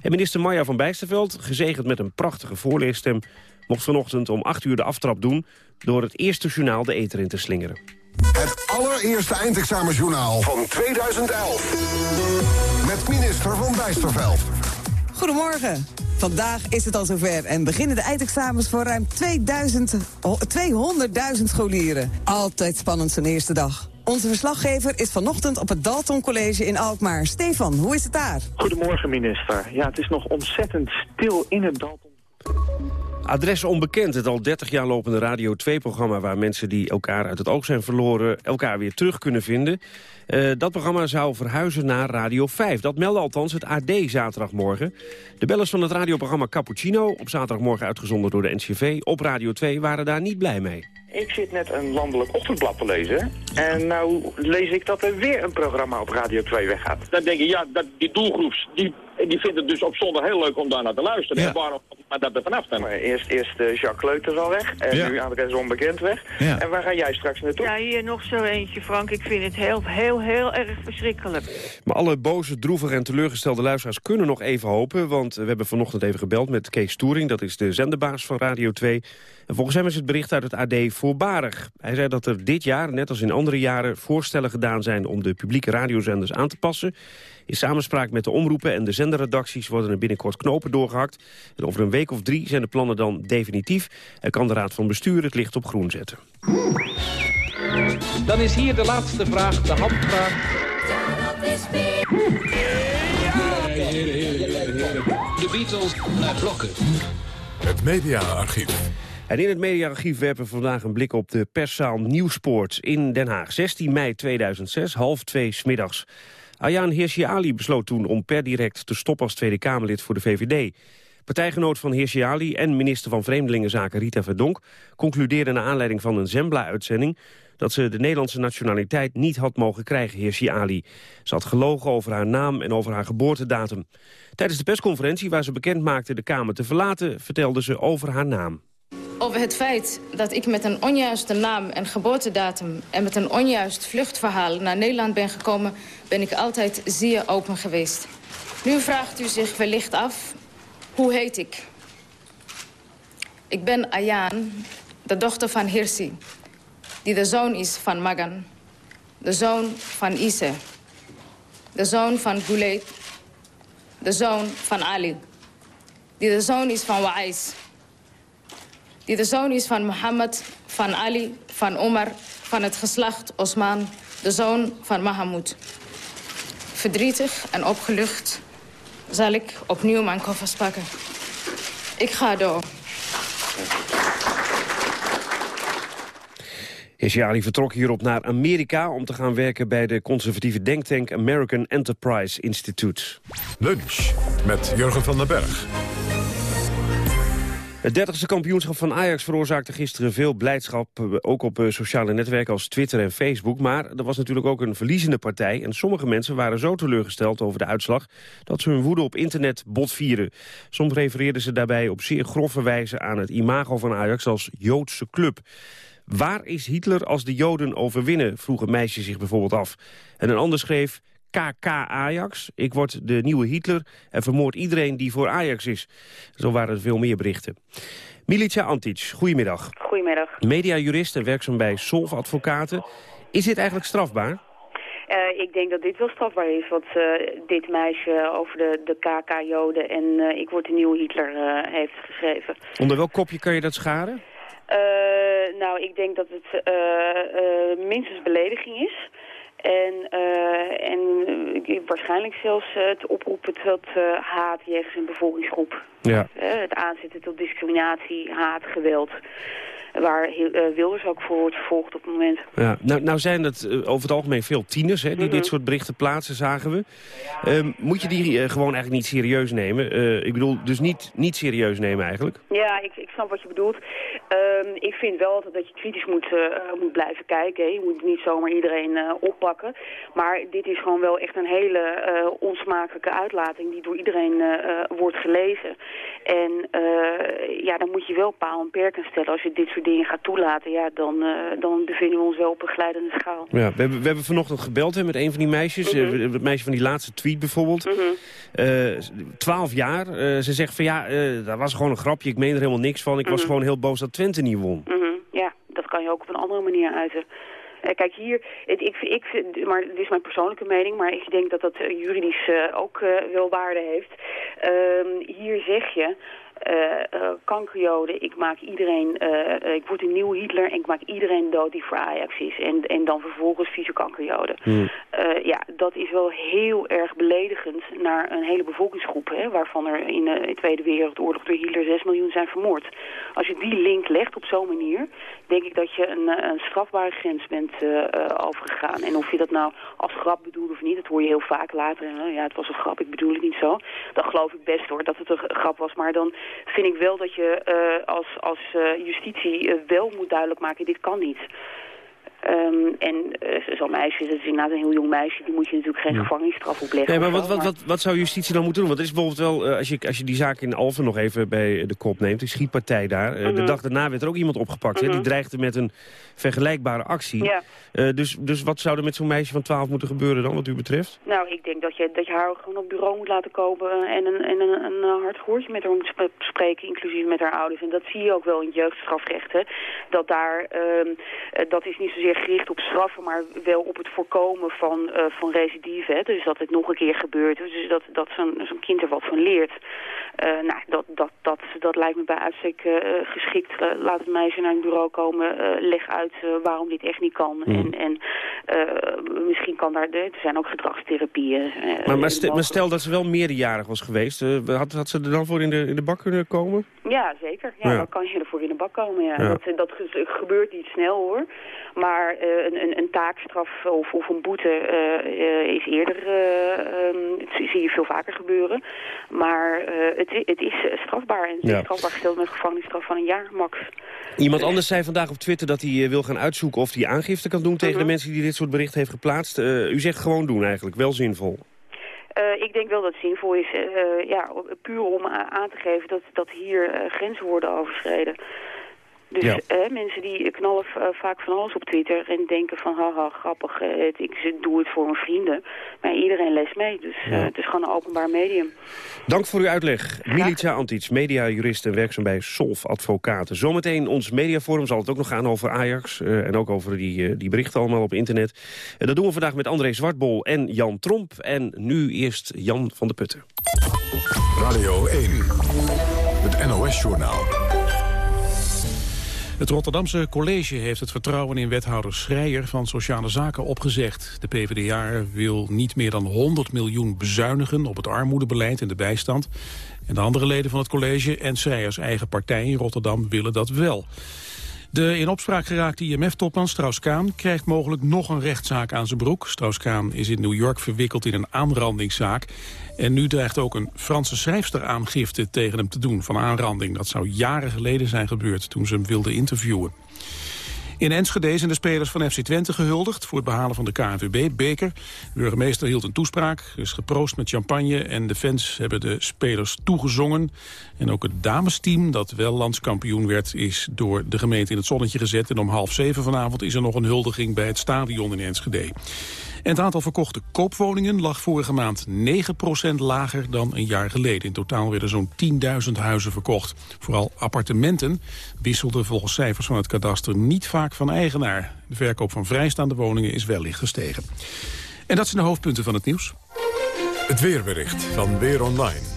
Speaker 15: En minister Maya van Bijsterveld, gezegend met een prachtige voorleesstem... mocht vanochtend om 8 uur de aftrap doen... door het eerste journaal de eter in te slingeren.
Speaker 21: Het allereerste eindexamenjournaal van 2011. Met minister van Bijsterveld.
Speaker 22: Goedemorgen. Vandaag is het al zover en beginnen de eindexamens voor ruim 2000, 200.000 scholieren. Altijd spannend zo'n eerste dag. Onze verslaggever is vanochtend op het Dalton College in Alkmaar. Stefan, hoe is het daar?
Speaker 23: Goedemorgen, minister. Ja, het is nog ontzettend stil in het Dalton.
Speaker 15: Adres onbekend, het al 30 jaar lopende Radio 2-programma... waar mensen die elkaar uit het oog zijn verloren... elkaar weer terug kunnen vinden. Uh, dat programma zou verhuizen naar Radio 5. Dat meldde althans het AD zaterdagmorgen. De bellers van het radioprogramma Cappuccino... op zaterdagmorgen uitgezonden door de NCV op Radio 2... waren daar niet blij mee.
Speaker 23: Ik zit net een landelijk ochtendblad te lezen. En nou lees ik dat er weer een programma op Radio 2 weggaat.
Speaker 24: Dan denk je, ja, dat, die doelgroep die, die vindt het dus op zondag heel leuk om daar naar te luisteren.
Speaker 15: Ja.
Speaker 24: En waarom
Speaker 23: maar dat er vanaf dan. eerst eerst uh, Jacques Kleuter al weg. En
Speaker 25: Ja.
Speaker 23: nu Andres Onbekend weg.
Speaker 25: Ja.
Speaker 23: En waar ga jij straks naartoe?
Speaker 26: Ja, hier nog zo eentje, Frank. Ik vind het heel, heel, heel erg verschrikkelijk.
Speaker 15: Maar alle boze, droevige en teleurgestelde luisteraars kunnen nog even hopen. Want we hebben vanochtend even gebeld met Kees Toering. Dat is de zenderbaas van Radio 2. En volgens hem is het bericht uit het AD voorbarig. Hij zei dat er dit jaar, net als in andere jaren... voorstellen gedaan zijn om de publieke radiozenders aan te passen. In samenspraak met de omroepen en de zenderredacties... worden er binnenkort knopen doorgehakt. En over een week of drie zijn de plannen dan definitief. En kan de Raad van Bestuur het licht op groen zetten.
Speaker 27: Dan is hier de laatste vraag, de handvraag.
Speaker 25: De Beatles naar blokken.
Speaker 1: Het mediaarchief.
Speaker 15: En in het mediaarchief werpen we vandaag een blik op de perszaal Nieuwspoort in Den Haag. 16 mei 2006, half twee smiddags. Ayaan Hirsi Ali besloot toen om per direct te stoppen als Tweede Kamerlid voor de VVD. Partijgenoot van Hirsi Ali en minister van Vreemdelingenzaken Rita Verdonk... concludeerden naar aanleiding van een Zembla-uitzending... dat ze de Nederlandse nationaliteit niet had mogen krijgen, Hirsi Ali. Ze had gelogen over haar naam en over haar geboortedatum. Tijdens de persconferentie waar ze bekend maakte de Kamer te verlaten... vertelde ze over haar naam.
Speaker 24: Over het feit dat ik met een onjuiste naam en geboortedatum... en met een onjuist vluchtverhaal naar Nederland ben gekomen... ben ik altijd zeer open geweest. Nu vraagt u zich wellicht af, hoe heet ik? Ik ben Ayaan, de dochter van Hirsi... die de zoon is van Magan, de zoon van Ise... de zoon van Goulet, de zoon van Ali... die de zoon is van Wa'ais die de zoon is van Mohammed, van Ali, van Omar, van het geslacht Osman, de zoon van Mahamud. Verdrietig en opgelucht zal ik opnieuw mijn koffers pakken. Ik ga door.
Speaker 15: Hirsi Ali vertrok hierop naar Amerika om te gaan werken bij de conservatieve denktank American Enterprise Institute.
Speaker 1: Lunch met Jurgen van den Berg.
Speaker 15: Het 30e kampioenschap van Ajax veroorzaakte gisteren veel blijdschap, eh, ook op eh, sociale netwerken als Twitter en Facebook. Maar er was natuurlijk ook een verliezende partij en sommige mensen waren zo teleurgesteld over de uitslag dat ze hun woede op internet botvieren. Soms refereerden ze daarbij op zeer grove wijze aan het imago van Ajax als Joodse club. Waar is Hitler als de Joden overwinnen, vroeg een meisje zich bijvoorbeeld af. En een ander schreef, KK Ajax, ik word de nieuwe Hitler en vermoord iedereen die voor Ajax is. Zo waren er veel meer berichten. Milica Antic, goedemiddag.
Speaker 28: Goedemiddag.
Speaker 15: Mediajurist en werkzaam bij Solf Advocaten. Is dit eigenlijk strafbaar?
Speaker 28: Eh, ik denk dat dit wel strafbaar is, wat eh, dit meisje over de, de KK-joden en eh, ik word de nieuwe Hitler heeft geschreven.
Speaker 15: Onder welk kopje kan je dat scharen?
Speaker 28: Nou, ik denk dat het minstens belediging is. En, eh, en waarschijnlijk zelfs eh, het oproepen tot eh, haat jegens een bevolkingsgroep.
Speaker 15: Ja.
Speaker 28: Het aanzetten tot discriminatie, haat, geweld. Waar eh, Wilders ook voor wordt vervolgd op het moment.
Speaker 15: Ja, nou, nou zijn het eh, over het algemeen veel tieners hè, die
Speaker 28: Mhm.
Speaker 15: dit soort berichten plaatsen, zagen we. Ehm, moet je die eh, gewoon eigenlijk niet serieus nemen? Ik bedoel, dus niet, niet serieus nemen eigenlijk?
Speaker 28: Ja, ik, ik snap wat je bedoelt. Ehm, ik vind wel altijd dat je kritisch moet, moet blijven kijken. hè. Je moet niet zomaar iedereen oppakken. Maar dit is gewoon wel echt een hele onsmakelijke uitlating die door iedereen wordt gelezen. En ja, dan moet je wel paal en perken stellen. Als je dit soort dingen gaat toelaten, ja, dan, eh, dan bevinden we ons wel op een glijdende schaal.
Speaker 15: Ja, we, hebben, we hebben vanochtend gebeld hè, met een van die meisjes.
Speaker 28: Mhm.
Speaker 15: eh, het meisje van die laatste tweet bijvoorbeeld. Eh, Twaalf jaar. Ze zegt van ja, dat was gewoon een grapje. Ik meen er helemaal niks van. Ik was
Speaker 28: Mhm.
Speaker 15: gewoon heel boos dat Twente niet won.
Speaker 28: Mhm, Ja, dat kan je ook op een andere manier uiten. Kijk, hier, ik, ik, maar dit is mijn persoonlijke mening, maar ik denk dat dat juridisch ook wel waarde heeft. Ehm, hier zeg je, kankerjoden, ik maak iedereen, eh, eh, ik word een nieuwe Hitler en ik maak iedereen dood die voor Ajax is. En, en dan vervolgens vieze kankerjoden. Eh, ja, dat is wel heel erg beledigend naar een hele bevolkingsgroep, hè, waarvan er in de Tweede Wereldoorlog door Hitler 6 miljoen zijn vermoord. Als je die link legt op zo'n manier, denk ik dat je een, eh, een strafbare grens bent eh, eh, overgegaan. En of je dat nou als grap bedoelt of niet, dat hoor je heel vaak later. hè, ja, het was een grap, ik bedoel het niet zo. Dan geloof ik best hoor, dat het een grap was. Maar dan vind ik wel dat je eh, als, als eh, justitie eh, wel moet duidelijk maken, dit kan niet. Ehm, en uh, zo'n meisje, dat is inderdaad een heel jong meisje, die moet je natuurlijk geen gevangenisstraf opleggen.
Speaker 15: Nee, maar wat,
Speaker 28: zo,
Speaker 15: wat, wat, wat zou justitie dan moeten doen? Want er is bijvoorbeeld wel, eh, als, je, als je die zaak in Alphen nog even bij de kop neemt, die schietpartij daar. eh, De
Speaker 28: Mhm.
Speaker 15: dag daarna werd er ook iemand opgepakt. hè,
Speaker 28: Mhm.
Speaker 15: die dreigde met een vergelijkbare actie.
Speaker 28: Ja.
Speaker 15: Eh, dus, dus wat zou er met zo'n meisje van 12 moeten gebeuren dan, wat u betreft?
Speaker 28: Nou, ik denk dat je, dat je haar gewoon op bureau moet laten komen en een, en een, een eh, hard woordje met haar moet sp- spreken, inclusief met haar ouders. En dat zie je ook wel in het jeugdstrafrecht, hè. Dat daar, ehm, eh, dat is niet zozeer gericht op straffen, maar wel op het voorkomen van, eh, van recidive. Dus dat het nog een keer gebeurt. Dus dat, dat zo'n zo'n kind er wat van leert. Eh, nou, dat, dat, dat, dat lijkt me bij uitstek eh, geschikt. Laat het meisje naar het bureau komen. leg uit waarom dit echt niet kan.
Speaker 15: Mhm.
Speaker 28: En, en misschien kan daar... Er zijn ook gedragstherapieën.
Speaker 15: Maar, maar, stel, maar
Speaker 28: mogelijk.
Speaker 15: stel dat ze wel meerjarig was geweest. had, had ze er dan voor in de, in de bak kunnen komen?
Speaker 28: Ja, zeker. Ja,
Speaker 15: Ja.
Speaker 28: dan kan je ervoor in de bak komen. Ja.
Speaker 15: Ja.
Speaker 28: Dat, dat ge- gebeurt niet snel hoor. Maar eh, een, een, een taakstraf of, of een boete eh, eh, is eerder, eh, ehm, dat zie je veel vaker gebeuren. Maar het, het is strafbaar. En het
Speaker 15: Ja.
Speaker 28: is strafbaar gesteld met gevangenisstraf van een jaar max.
Speaker 15: Iemand anders zei vandaag op Twitter dat hij wil gaan uitzoeken of hij aangifte kan doen tegen
Speaker 28: Mhm.
Speaker 15: de mensen die dit soort bericht heeft geplaatst. U zegt gewoon doen eigenlijk, wel zinvol.
Speaker 28: Ik denk wel dat het zinvol is, ja, puur om aan te geven dat, dat hier grenzen worden overschreden. Dus
Speaker 15: Ja.
Speaker 28: eh, mensen die knallen eh, vaak van alles op Twitter en denken van haha grappig, eh, het, ik doe het voor mijn vrienden. Maar iedereen leest mee, dus eh, het is gewoon een openbaar medium.
Speaker 15: Dank voor uw uitleg. Milica Antic, mediajurist en werkzaam bij Solf Advocaten. Zometeen ons mediaforum zal het ook nog gaan over Ajax... eh, en ook over die, eh, die berichten allemaal op internet. En dat doen we vandaag met André Zwartbol en Jan Tromp. En nu eerst Jan van de Putten.
Speaker 1: Radio 1, het NOS-journaal.
Speaker 2: Het Rotterdamse college heeft het vertrouwen in wethouder Schreier van Sociale Zaken opgezegd. De PvdA wil niet meer dan 100 miljoen bezuinigen op het armoedebeleid en de bijstand. En de andere leden van het college en Schreiers eigen partij in Rotterdam willen dat wel. De in opspraak geraakte IMF-topman Strauss-Kaan krijgt mogelijk nog een rechtszaak aan zijn broek. Strauss-Kaan is in New York verwikkeld in een aanrandingszaak. En nu dreigt ook een Franse schrijfster aangifte tegen hem te doen van aanranding. Dat zou jaren geleden zijn gebeurd toen ze hem wilden interviewen. In Enschede zijn de spelers van FC Twente gehuldigd... voor het behalen van de KNVB-beker. De burgemeester hield een toespraak, is geproost met champagne... en de fans hebben de spelers toegezongen. En ook het damesteam, dat wel landskampioen werd... is door de gemeente in het zonnetje gezet. En om half zeven vanavond is er nog een huldiging bij het stadion in Enschede. En het aantal verkochte koopwoningen lag vorige maand 9% lager dan een jaar geleden. In totaal werden zo'n 10.000 huizen verkocht. Vooral appartementen wisselden volgens cijfers van het kadaster niet vaak van eigenaar. De verkoop van vrijstaande woningen is wellicht gestegen. En dat zijn de hoofdpunten van het nieuws.
Speaker 1: Het weerbericht van Weer Online.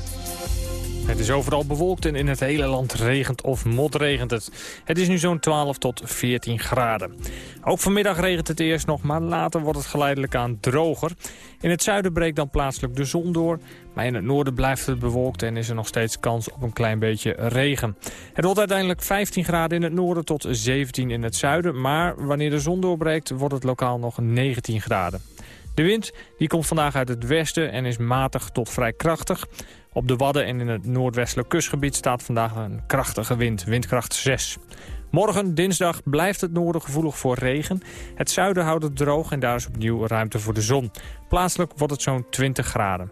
Speaker 29: Het is overal bewolkt en in het hele land regent of motregent het. Het is nu zo'n 12 tot 14 graden. Ook vanmiddag regent het eerst nog, maar later wordt het geleidelijk aan droger. In het zuiden breekt dan plaatselijk de zon door. Maar in het noorden blijft het bewolkt en is er nog steeds kans op een klein beetje regen. Het wordt uiteindelijk 15 graden in het noorden tot 17 in het zuiden. Maar wanneer de zon doorbreekt wordt het lokaal nog 19 graden. De wind die komt vandaag uit het westen en is matig tot vrij krachtig. Op de Wadden en in het noordwestelijk kustgebied staat vandaag een krachtige wind, windkracht 6. Morgen, dinsdag, blijft het noorden gevoelig voor regen. Het zuiden houdt het droog en daar is opnieuw ruimte voor de zon. Plaatselijk wordt het zo'n 20 graden.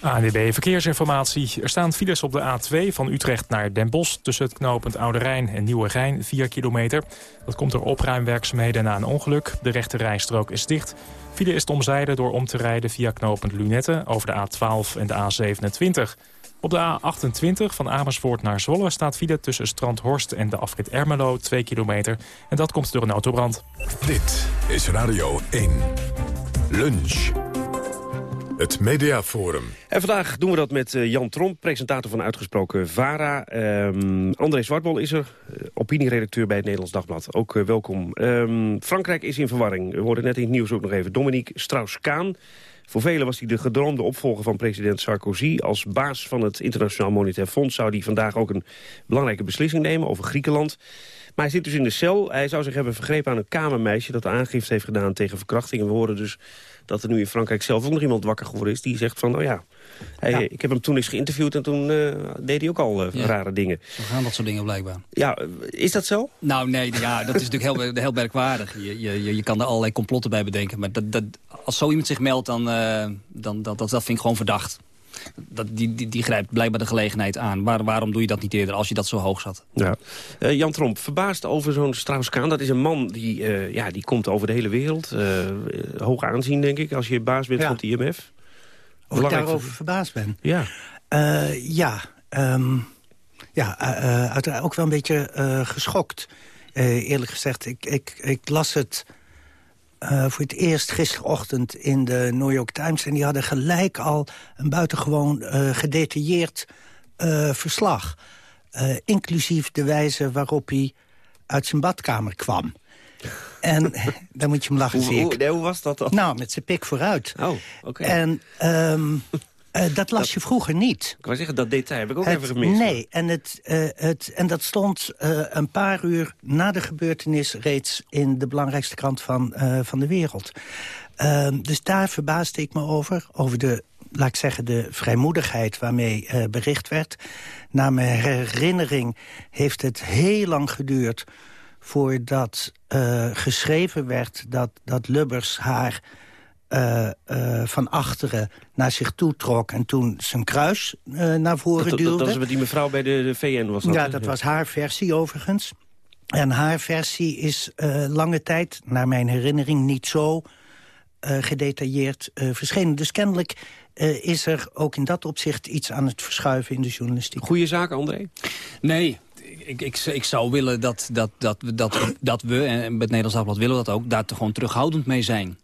Speaker 30: ANWB Verkeersinformatie. Er staan files op de A2 van Utrecht naar Den Bosch... tussen het knooppunt Oude Rijn en Nieuwe Rijn, 4 kilometer. Dat komt door opruimwerkzaamheden na een ongeluk. De rechte rijstrook is dicht. File is te omzeilen door om te rijden via knooppunt Lunette... over de A12 en de A27. Op de A28 van Amersfoort naar Zwolle staat file tussen Strandhorst en de afrit Ermelo 2 kilometer. En dat komt door een autobrand.
Speaker 1: Dit is Radio 1. Lunch. Het Mediaforum.
Speaker 15: En vandaag doen we dat met eh, Jan Tromp, presentator van Uitgesproken VARA. Ehm, André Zwartbol is er, eh, opinieredacteur bij het Nederlands Dagblad. Ook eh, welkom. Ehm, Frankrijk is in verwarring. We hoorden net in het nieuws ook nog even. Dominique Strauss-Kaan Voor velen was hij de gedroomde opvolger van president Sarkozy. Als baas van het Internationaal Monetair Fonds zou hij vandaag ook een belangrijke beslissing nemen over Griekenland. Maar hij zit dus in de cel. Hij zou zich hebben vergrepen aan een kamermeisje dat aangifte heeft gedaan tegen verkrachting. En we horen dus dat er nu in Frankrijk zelf ook nog iemand wakker geworden is... die zegt van, nou ja, hij, ik heb hem toen eens geïnterviewd... en toen eh, deed hij ook al eh,
Speaker 31: Ja.
Speaker 15: rare dingen.
Speaker 31: Zo gaan dat soort dingen blijkbaar.
Speaker 15: Ja, eh, is dat zo?
Speaker 31: Nou nee, ja, dat is natuurlijk heel, heel merkwaardig. Je, je, je- kan er allerlei complotten bij bedenken. Maar dat, dat, als zo iemand zich meldt, dan, dan dat, dat, dat vind ik gewoon verdacht. Dat, die, die, die grijpt blijkbaar de gelegenheid aan. Waar, waarom doe je dat niet eerder als je dat zo hoog zat?
Speaker 15: Ja. Eh, Jan Tromp, verbaasd over zo'n Strauss-Kaan. Dat is een man die, eh, ja, die komt over de hele wereld. Eh, eh, hoog aanzien, denk ik, als je baas bent
Speaker 32: Ja.
Speaker 15: van het IMF.
Speaker 32: Of ik
Speaker 15: Belangrijk-
Speaker 32: daarover verbaasd ben.
Speaker 15: Ja.
Speaker 32: Eh, ja, ehm, ja eh, eh, uiteraard ook wel een beetje eh, geschokt. Eh, eerlijk gezegd, ik, ik, ik las het eh, voor het eerst gisterochtend in de New York Times... en die hadden gelijk al een buitengewoon eh, gedetailleerd eh, verslag. Inclusief de wijze waarop hij uit zijn badkamer kwam. En dan moet je hem lachen,
Speaker 15: Hoe,
Speaker 32: zie ik.
Speaker 15: hoe, nee, hoe was dat dan?
Speaker 32: Nou, met zijn pik vooruit.
Speaker 15: Oh, oké.
Speaker 32: En ehm, eh, dat las je vroeger niet.
Speaker 15: Ik wou zeggen, dat detail heb ik ook
Speaker 32: Het-
Speaker 15: even gemist.
Speaker 32: Nee, en, het, eh, het, en dat stond eh, een paar uur na de gebeurtenis... reeds in de belangrijkste krant van, van de wereld. Ehm, dus daar verbaasde ik me over. Over de, laat ik zeggen, de vrijmoedigheid waarmee bericht werd. Naar mijn herinnering heeft het heel lang geduurd... voordat geschreven werd dat, dat Lubbers haar eh, eh, van achteren naar zich toe trok... en toen zijn kruis eh, naar voren
Speaker 15: Dat,
Speaker 32: duwde.
Speaker 15: dat was met die mevrouw bij de, de VN, was dat?
Speaker 32: ja, dat was haar versie overigens. En haar versie is eh, lange tijd, naar mijn herinnering, niet zo eh, gedetailleerd eh, verschenen. Dus kennelijk eh, is er ook in dat opzicht iets aan het verschuiven in de journalistiek.
Speaker 15: Goeie zaak, André?
Speaker 31: Nee, ik, ik, ik zou willen dat, dat, dat, we- dat, dat we, en met het Nederlands Dagblad willen we dat ook... daar te gewoon terughoudend mee zijn.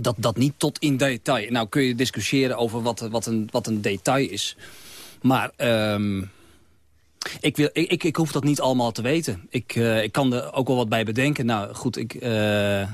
Speaker 31: Dat, dat niet tot in detail. Nou kun je discussiëren over wat, wat, een, wat een detail is. Maar ehm, ik, wil, ik, ik, ik hoef dat niet allemaal te weten. Ik, eh, ik kan er ook wel wat bij bedenken. Nou goed, ik... eh,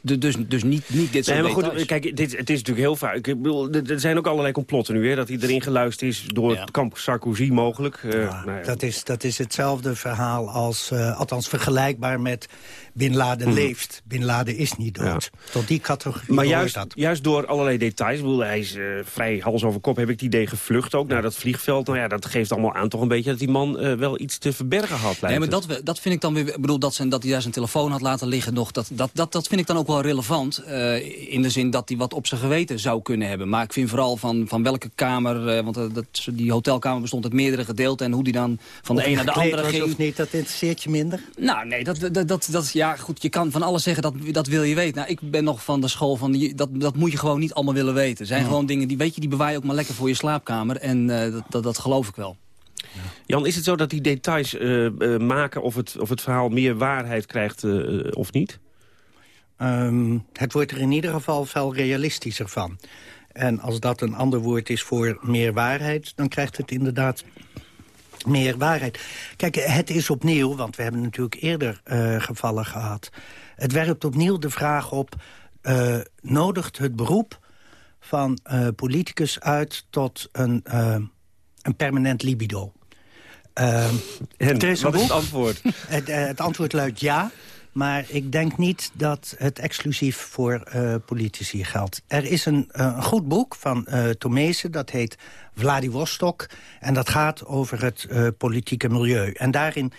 Speaker 31: du- dus, dus niet, niet dit soort
Speaker 15: Nee, maar
Speaker 31: details.
Speaker 15: goed, kijk, dit, het is natuurlijk heel vaak. Ik bedoel, er zijn ook allerlei complotten nu, hè, dat hij erin geluisterd is door het kamp Sarkozy mogelijk. Eh, nou ja.
Speaker 32: Dat is, dat is hetzelfde verhaal als, eh, althans vergelijkbaar met Bin Laden
Speaker 15: Mhm.
Speaker 32: leeft. Bin Laden is niet dood. Tot die categorie
Speaker 15: Maar juist,
Speaker 32: dat.
Speaker 15: juist door allerlei details, ik bedoel, hij is eh, vrij hals over kop, heb ik het idee gevlucht ook naar dat vliegveld. Nou ja, dat geeft allemaal aan toch een beetje dat die man eh, wel iets te verbergen had.
Speaker 31: Nee,
Speaker 15: lijkt
Speaker 31: maar
Speaker 15: het.
Speaker 31: dat, dat vind ik dan weer... Ik bedoel, dat, zijn, dat hij daar zijn telefoon had laten liggen nog... dat, dat, dat, dat vind ik dan ook wel relevant. eh, in de zin dat hij wat op zijn geweten zou kunnen hebben. Maar ik vind vooral van, van welke kamer... eh, want dat, die hotelkamer bestond uit meerdere gedeelten... en hoe die dan van de een naar de andere ging...
Speaker 32: Of niet, dat interesseert je minder?
Speaker 31: Nou, nee, dat, dat, dat, dat, ja, goed, je kan van alles zeggen, dat, dat wil je weten. Nou, ik ben nog van de school van, je- dat, dat moet je gewoon niet allemaal willen weten. Er zijn
Speaker 15: Ja.
Speaker 31: gewoon dingen, die weet je, die bewaar je ook maar lekker voor je slaapkamer. En eh, dat, dat, dat geloof ik wel.
Speaker 15: Jan, is het zo dat die details eh, eh, maken of het, of het verhaal meer waarheid krijgt eh, of niet?
Speaker 32: Ehm, het wordt er in ieder geval veel realistischer van. En als dat een ander woord is voor meer waarheid... dan krijgt het inderdaad meer waarheid. Kijk, het is opnieuw, want we hebben natuurlijk eerder eh, gevallen gehad... het werpt opnieuw de vraag op... eh, nodigt het beroep van eh, politicus uit tot een, een permanent libido?
Speaker 15: En,
Speaker 32: er is een
Speaker 15: wat is het antwoord?
Speaker 32: Het, het antwoord luidt ja. Maar ik denk niet dat het exclusief voor eh, politici geldt. Er is een, eh, een goed boek van eh Tomezen, dat heet Vladivostok. En dat gaat over het eh, politieke milieu. En daarin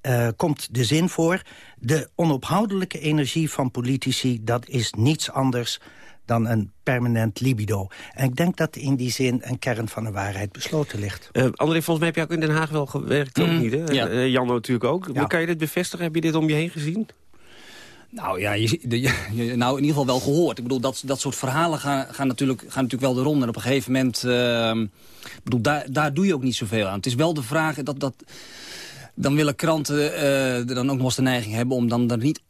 Speaker 32: eh, komt de zin voor... de onophoudelijke energie van politici, dat is niets anders dan een permanent libido. En ik denk dat in die zin een kern van de waarheid besloten ligt.
Speaker 15: Eh, André, volgens mij heb je ook in Den Haag wel gewerkt, ook
Speaker 31: Mm,
Speaker 15: niet, hè?
Speaker 31: ja.
Speaker 15: Eh, Jan natuurlijk ook.
Speaker 31: Ja.
Speaker 15: Kan je dit bevestigen? Heb je dit om je heen gezien?
Speaker 31: Nou ja, je, nou in ieder geval wel gehoord. Ik bedoel, dat, dat soort verhalen gaan, gaan, natuurlijk, gaan natuurlijk wel de ronde. En op een gegeven moment, ik bedoel, daar, daar doe je ook niet zoveel aan. Het is wel de vraag, dat, dat, dan willen kranten er dan ook nog eens de neiging hebben... om dan er niet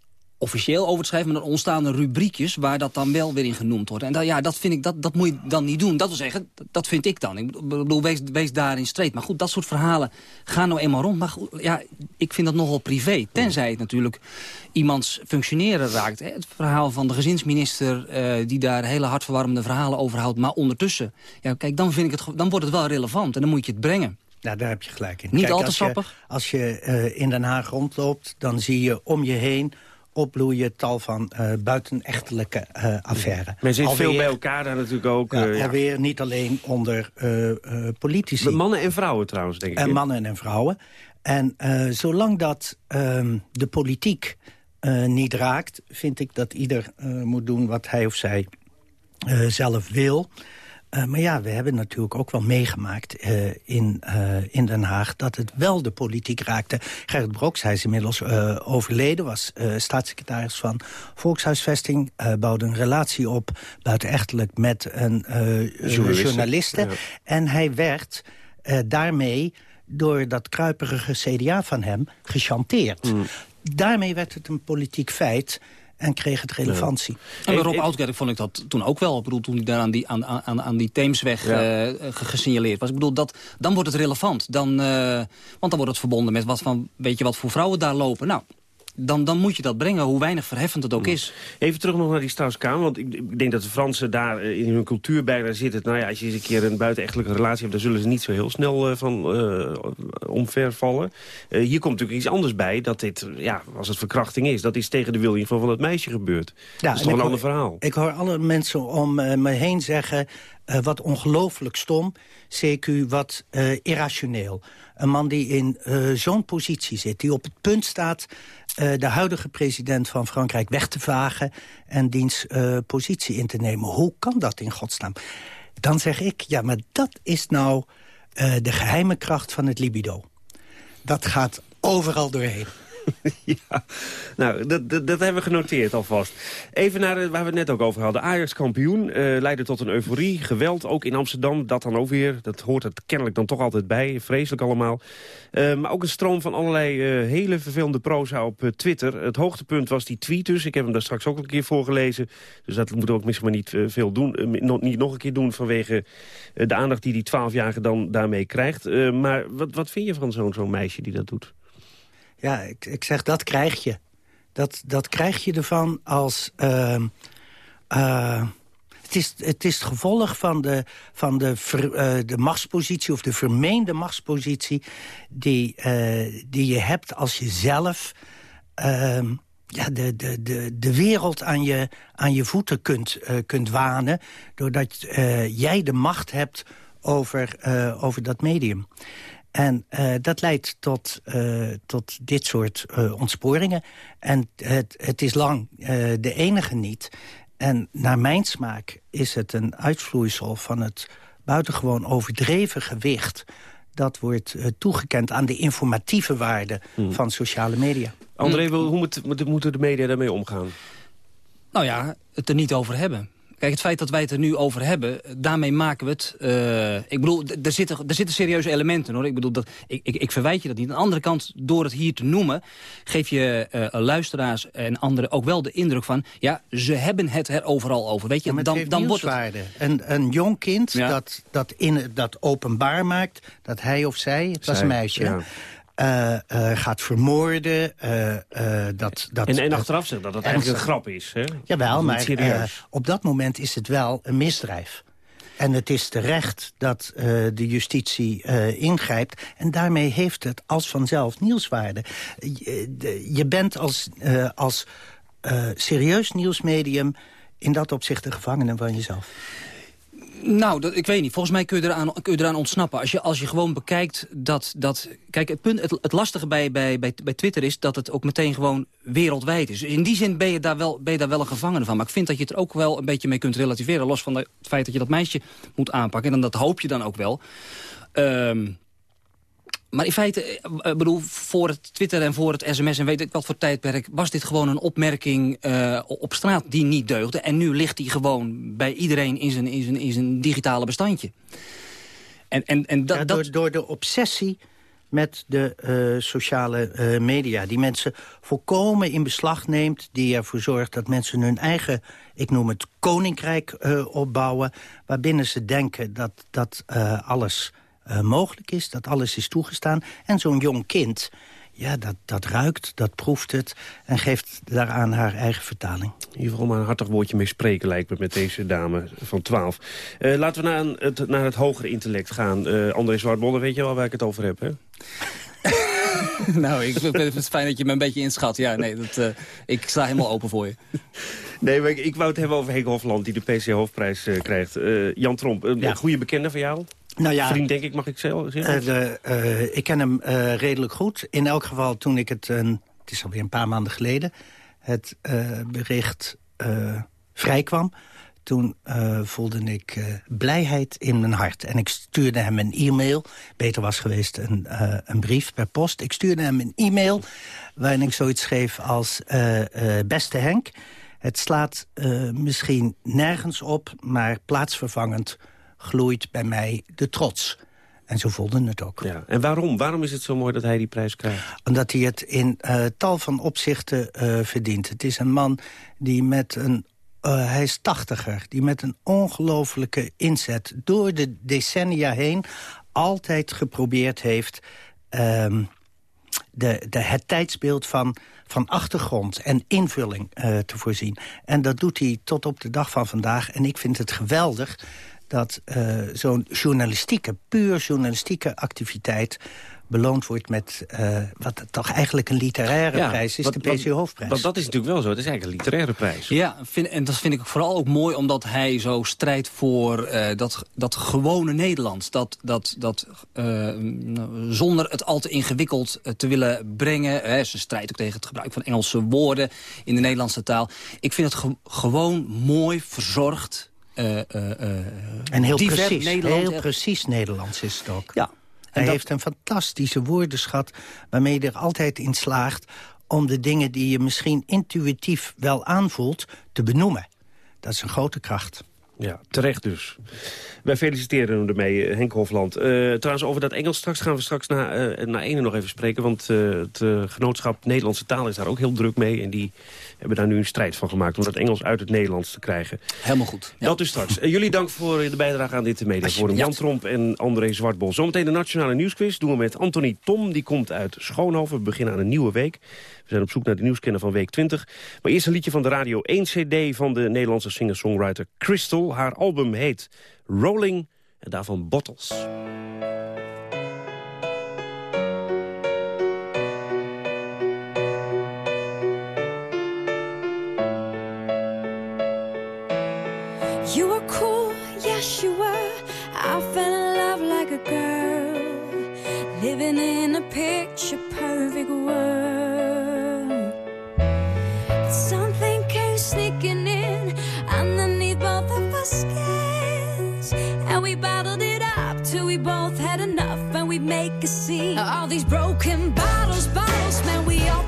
Speaker 31: officieel over te schrijven... maar dan ontstaan er rubriekjes waar dat dan wel weer in genoemd wordt. En dat, ja, dat vind ik, dat, dat moet je dan niet doen. Dat wil zeggen, dat, vind ik dan. Ik bedoel, wees, wees daarin streed. Maar goed, dat soort verhalen gaan nou eenmaal rond. Maar goed, ja, ik vind dat nogal privé. Tenzij het natuurlijk iemands functioneren raakt. Hè. Het verhaal van de gezinsminister eh, die daar hele hartverwarmende verhalen over houdt. Maar ondertussen, ja, kijk, dan, vind ik het, dan wordt het wel relevant. En dan moet je het brengen.
Speaker 32: Nou, daar heb je gelijk in.
Speaker 31: Niet
Speaker 32: Kijk,
Speaker 31: al te
Speaker 32: als je-
Speaker 31: sappig?
Speaker 32: als je eh, in Den Haag rondloopt, dan zie je om je heen opbloeien tal van eh, buitenechtelijke eh affaires.
Speaker 15: Men zit veel
Speaker 32: Alweer-
Speaker 15: bij elkaar daar natuurlijk ook.
Speaker 32: Ja,
Speaker 15: eh, ja.
Speaker 32: alweer niet alleen onder politici.
Speaker 15: Mannen en vrouwen trouwens, denk ik.
Speaker 32: En mannen en vrouwen. En zolang dat ehm, de politiek niet raakt... vind ik dat ieder moet doen wat hij of zij zelf wil. Eh, maar ja, we hebben natuurlijk ook wel meegemaakt eh, in, eh, in Den Haag... dat het wel de politiek raakte. Gerrit Broks, hij is inmiddels overleden... was staatssecretaris van Volkshuisvesting... bouwde een relatie op, buitenechtelijk, met een
Speaker 15: Journaliste, ja.
Speaker 32: En hij werd daarmee door dat kruiperige CDA van hem gechanteerd.
Speaker 15: Hmm.
Speaker 32: Daarmee werd het een politiek feit en kreeg het relevantie.
Speaker 31: En Rob Oudkerk vond ik dat toen ook wel. Ik bedoel, toen hij daar aan die, aan, aan, aan die Theemsweg
Speaker 15: Ja.
Speaker 31: eh, ge- gesignaleerd was. Ik bedoel, dat, dan wordt het relevant. Dan, eh, want dan wordt het verbonden met wat van, weet je wat voor vrouwen daar lopen. Nou, dan, dan moet je dat brengen, hoe weinig verheffend het ook is.
Speaker 15: Even terug nog naar die Strauss-Kaan. Want ik, ik denk dat de Fransen daar eh, in hun cultuur bijna zitten. Nou ja, als je eens een keer een buitenechtelijke relatie hebt... dan zullen ze niet zo heel snel eh, van eh, omvervallen. Eh, hier komt natuurlijk iets anders bij. Dat dit, ja, als het verkrachting is... dat is tegen de wil van, van het meisje gebeurd. dat is toch een
Speaker 32: hoor-
Speaker 15: ander verhaal.
Speaker 32: Ik hoor alle mensen om me heen zeggen... wat ongelooflijk stom, CQ, wat irrationeel. Een man die in zo'n positie zit, die op het punt staat... eh, de huidige president van Frankrijk weg te vagen... en diens eh, positie in te nemen. Hoe kan dat in godsnaam? Dan zeg ik, ja, maar dat is nou eh, de geheime kracht van het libido. Dat gaat overal doorheen.
Speaker 15: ja, nou, dat, dat, hebben we genoteerd alvast. Even naar de- waar we het net ook over hadden. Ajax kampioen eh, leidde tot een euforie. Geweld, ook in Amsterdam. Dat dan ook weer. Dat hoort er kennelijk dan toch altijd bij. Vreselijk allemaal. Eh, maar ook een stroom van allerlei eh, hele vervelende proza op eh, Twitter. Het hoogtepunt was die tweet dus. Ik heb hem daar straks ook een keer voorgelezen. Dus dat moeten we ook misschien maar niet eh, veel doen. eh, nog- niet nog een keer doen vanwege eh, de aandacht die die 12-jarige dan daarmee krijgt. Eh, maar wat, wat vind je van zo'n zo'n meisje die dat doet?
Speaker 32: Ja, ik, ik zeg, dat krijg je. Dat, dat krijg je ervan als... ehm, eh, het, is, het is gevolg van, de, van de, eh, de machtspositie... of de vermeende machtspositie die, eh, die je hebt als je zelf... ehm, ja, de, de, de, de wereld aan je, aan je voeten kunt, kunt wanen... doordat jij de macht hebt over, over dat medium. En eh, dat leidt tot, eh, tot dit soort eh, ontsporingen. En het, het is lang eh, de enige niet. En naar mijn smaak is het een uitvloeisel van het buitengewoon overdreven gewicht... dat wordt toegekend aan de informatieve waarde van sociale media.
Speaker 15: André, wil- hoe moet, moet- moeten de media daarmee omgaan?
Speaker 31: Nou ja, het er niet over hebben. Kijk, het feit dat wij het er nu over hebben, daarmee maken we het... eh, ik bedoel, er zitten, er zitten serieuze elementen, hoor. Ik bedoel, dat, ik, ik, ik verwijt je dat niet. Aan de andere kant, door het hier te noemen... geef je eh, luisteraars en anderen ook wel de indruk van... ja, ze hebben het er overal over. Weet je,
Speaker 32: Ja,
Speaker 31: dan, dan wordt het...
Speaker 32: Een, een jong kind dat, dat, in, dat openbaar maakt... dat hij of zij, het was een meisje...
Speaker 15: ja.
Speaker 32: Eh, eh, gaat vermoorden. eh, dat, dat,
Speaker 15: En, en
Speaker 32: dat-
Speaker 15: achteraf zegt dat het
Speaker 32: en
Speaker 15: eigenlijk een grap is. Hè?
Speaker 32: Jawel, maar op dat moment is het wel een misdrijf. En het is terecht dat de justitie ingrijpt. En daarmee heeft het als vanzelf nieuwswaarde. Je, je bent als, als serieus nieuwsmedium... in dat opzicht de gevangene van jezelf.
Speaker 31: Nou, dat, ik weet niet. Volgens mij kun je eraan, kun je eraan ontsnappen. Als je, als je gewoon bekijkt dat... dat kijk, het, punt, het, lastige bij, bij, bij, bij Twitter is dat het ook meteen gewoon wereldwijd is. In die zin ben je, daar wel, ben je daar wel een gevangene van. Maar ik vind dat je het ook wel een beetje mee kunt relativeren. Los van het feit dat je dat meisje moet aanpakken. En dat hoop je dan ook wel. Ehm, maar in feite, eh, ik bedoel, voor het Twitter en voor het sms en weet ik wat voor tijdperk... was dit gewoon een opmerking eh, op straat die niet deugde. En nu ligt die gewoon bij iedereen in zijn, in zijn, in zijn digitale bestandje. En, en, en dat,
Speaker 32: Ja, door, door de obsessie met de eh, sociale eh, media. Die mensen volkomen in beslag neemt. Die ervoor zorgt dat mensen hun eigen, ik noem het, koninkrijk eh, opbouwen. Waarbinnen ze denken dat, dat alles mogelijk is. Dat alles is toegestaan. En zo'n jong kind ja, dat, dat ruikt, dat proeft het en geeft daaraan haar eigen vertaling.
Speaker 15: In ieder geval maar een hartig woordje mee spreken lijkt me met deze dame van 12. Uh, laten we naar, het, naar het hogere intellect gaan. Uh, André Zwartbolle, weet je wel waar ik het over heb, hè?
Speaker 31: nou, ik vind het fijn dat je me een beetje inschat. Ja, nee, dat, uh, ik sta helemaal open voor je.
Speaker 15: Nee, maar ik, ik wou het hebben over Henk Hofland, die de PC-hoofdprijs krijgt. Jan Tromp, een ja. goede bekende van jou?
Speaker 32: Nou ja,
Speaker 15: Vriend, denk ik, mag ik zeggen? Uh,
Speaker 32: de, uh, ik ken hem uh, redelijk goed. In elk geval toen ik het, het is alweer een paar maanden geleden... het bericht vrijkwam... toen voelde ik blijheid in mijn hart. En ik stuurde hem een e-mail. Beter was geweest een, een brief per post. Ik stuurde hem een e-mail waarin ik zoiets schreef als... beste Henk, het slaat misschien nergens op... maar plaatsvervangend gloeit bij mij de trots. En zo voelde het ook.
Speaker 15: Ja. En waarom? Waarom is het zo mooi dat hij die prijs krijgt?
Speaker 32: Omdat hij het in uh, tal van opzichten uh, verdient. Het is een man die met een... Uh, hij is tachtiger, die met een ongelofelijke inzet... door de decennia heen altijd geprobeerd heeft... Um, de, het tijdsbeeld van, van achtergrond en invulling te voorzien. En dat doet hij tot op de dag van vandaag. En ik vind het geweldig dat uh, zo'n journalistieke, puur journalistieke activiteit beloond wordt met uh, wat toch eigenlijk een literaire prijs is, de PC Hoofdprijs.
Speaker 15: Dat, dat is natuurlijk wel zo, het is eigenlijk een literaire prijs.
Speaker 31: Ja, vind, en dat vind ik vooral ook mooi omdat hij zo strijdt voor uh, dat, dat gewone Nederlands. Dat, dat, dat uh, zonder het al te ingewikkeld te willen brengen. Hè, ze strijdt ook tegen het gebruik van Engelse woorden in de Nederlandse taal. Ik vind het ge gewoon mooi, verzorgd, uh, uh,
Speaker 32: en heel precies, heel precies Nederlands is het ook.
Speaker 31: Ja.
Speaker 32: Hij heeft een fantastische woordenschat waarmee je er altijd in slaagt... om de dingen die je misschien intuïtief wel aanvoelt te benoemen. Dat is een grote kracht.
Speaker 15: Ja, terecht dus. Wij feliciteren hem ermee, eh, Henk Hofland. Uh, trouwens, over dat Engels straks gaan we straks na, uh, na ene nog even spreken. Want uh, het genootschap Nederlandse taal is daar ook heel druk mee. En die hebben daar nu een strijd van gemaakt om dat Engels uit het Nederlands te krijgen.
Speaker 31: Helemaal goed.
Speaker 15: Dat dus straks. jullie dank voor de bijdrage aan dit mediaforum. Jan Tromp en André Zwartbol. Zometeen de Nationale Nieuwsquiz doen we met Anthony Tom. Die komt uit Schoonhoven. We beginnen aan een nieuwe week. We zijn op zoek naar de nieuwskenner van week 20. Maar eerst een liedje van de Radio 1 CD van de Nederlandse singer-songwriter Crystal. Haar album heet Rolling en daarvan Bottles.
Speaker 33: Yes you were. I fell in love like a girl, living in a picture perfect world. But something came sneaking in underneath both of our skins, and we bottled it up till we both had enough, and we make a scene. All these broken bottles, bottles, man, we all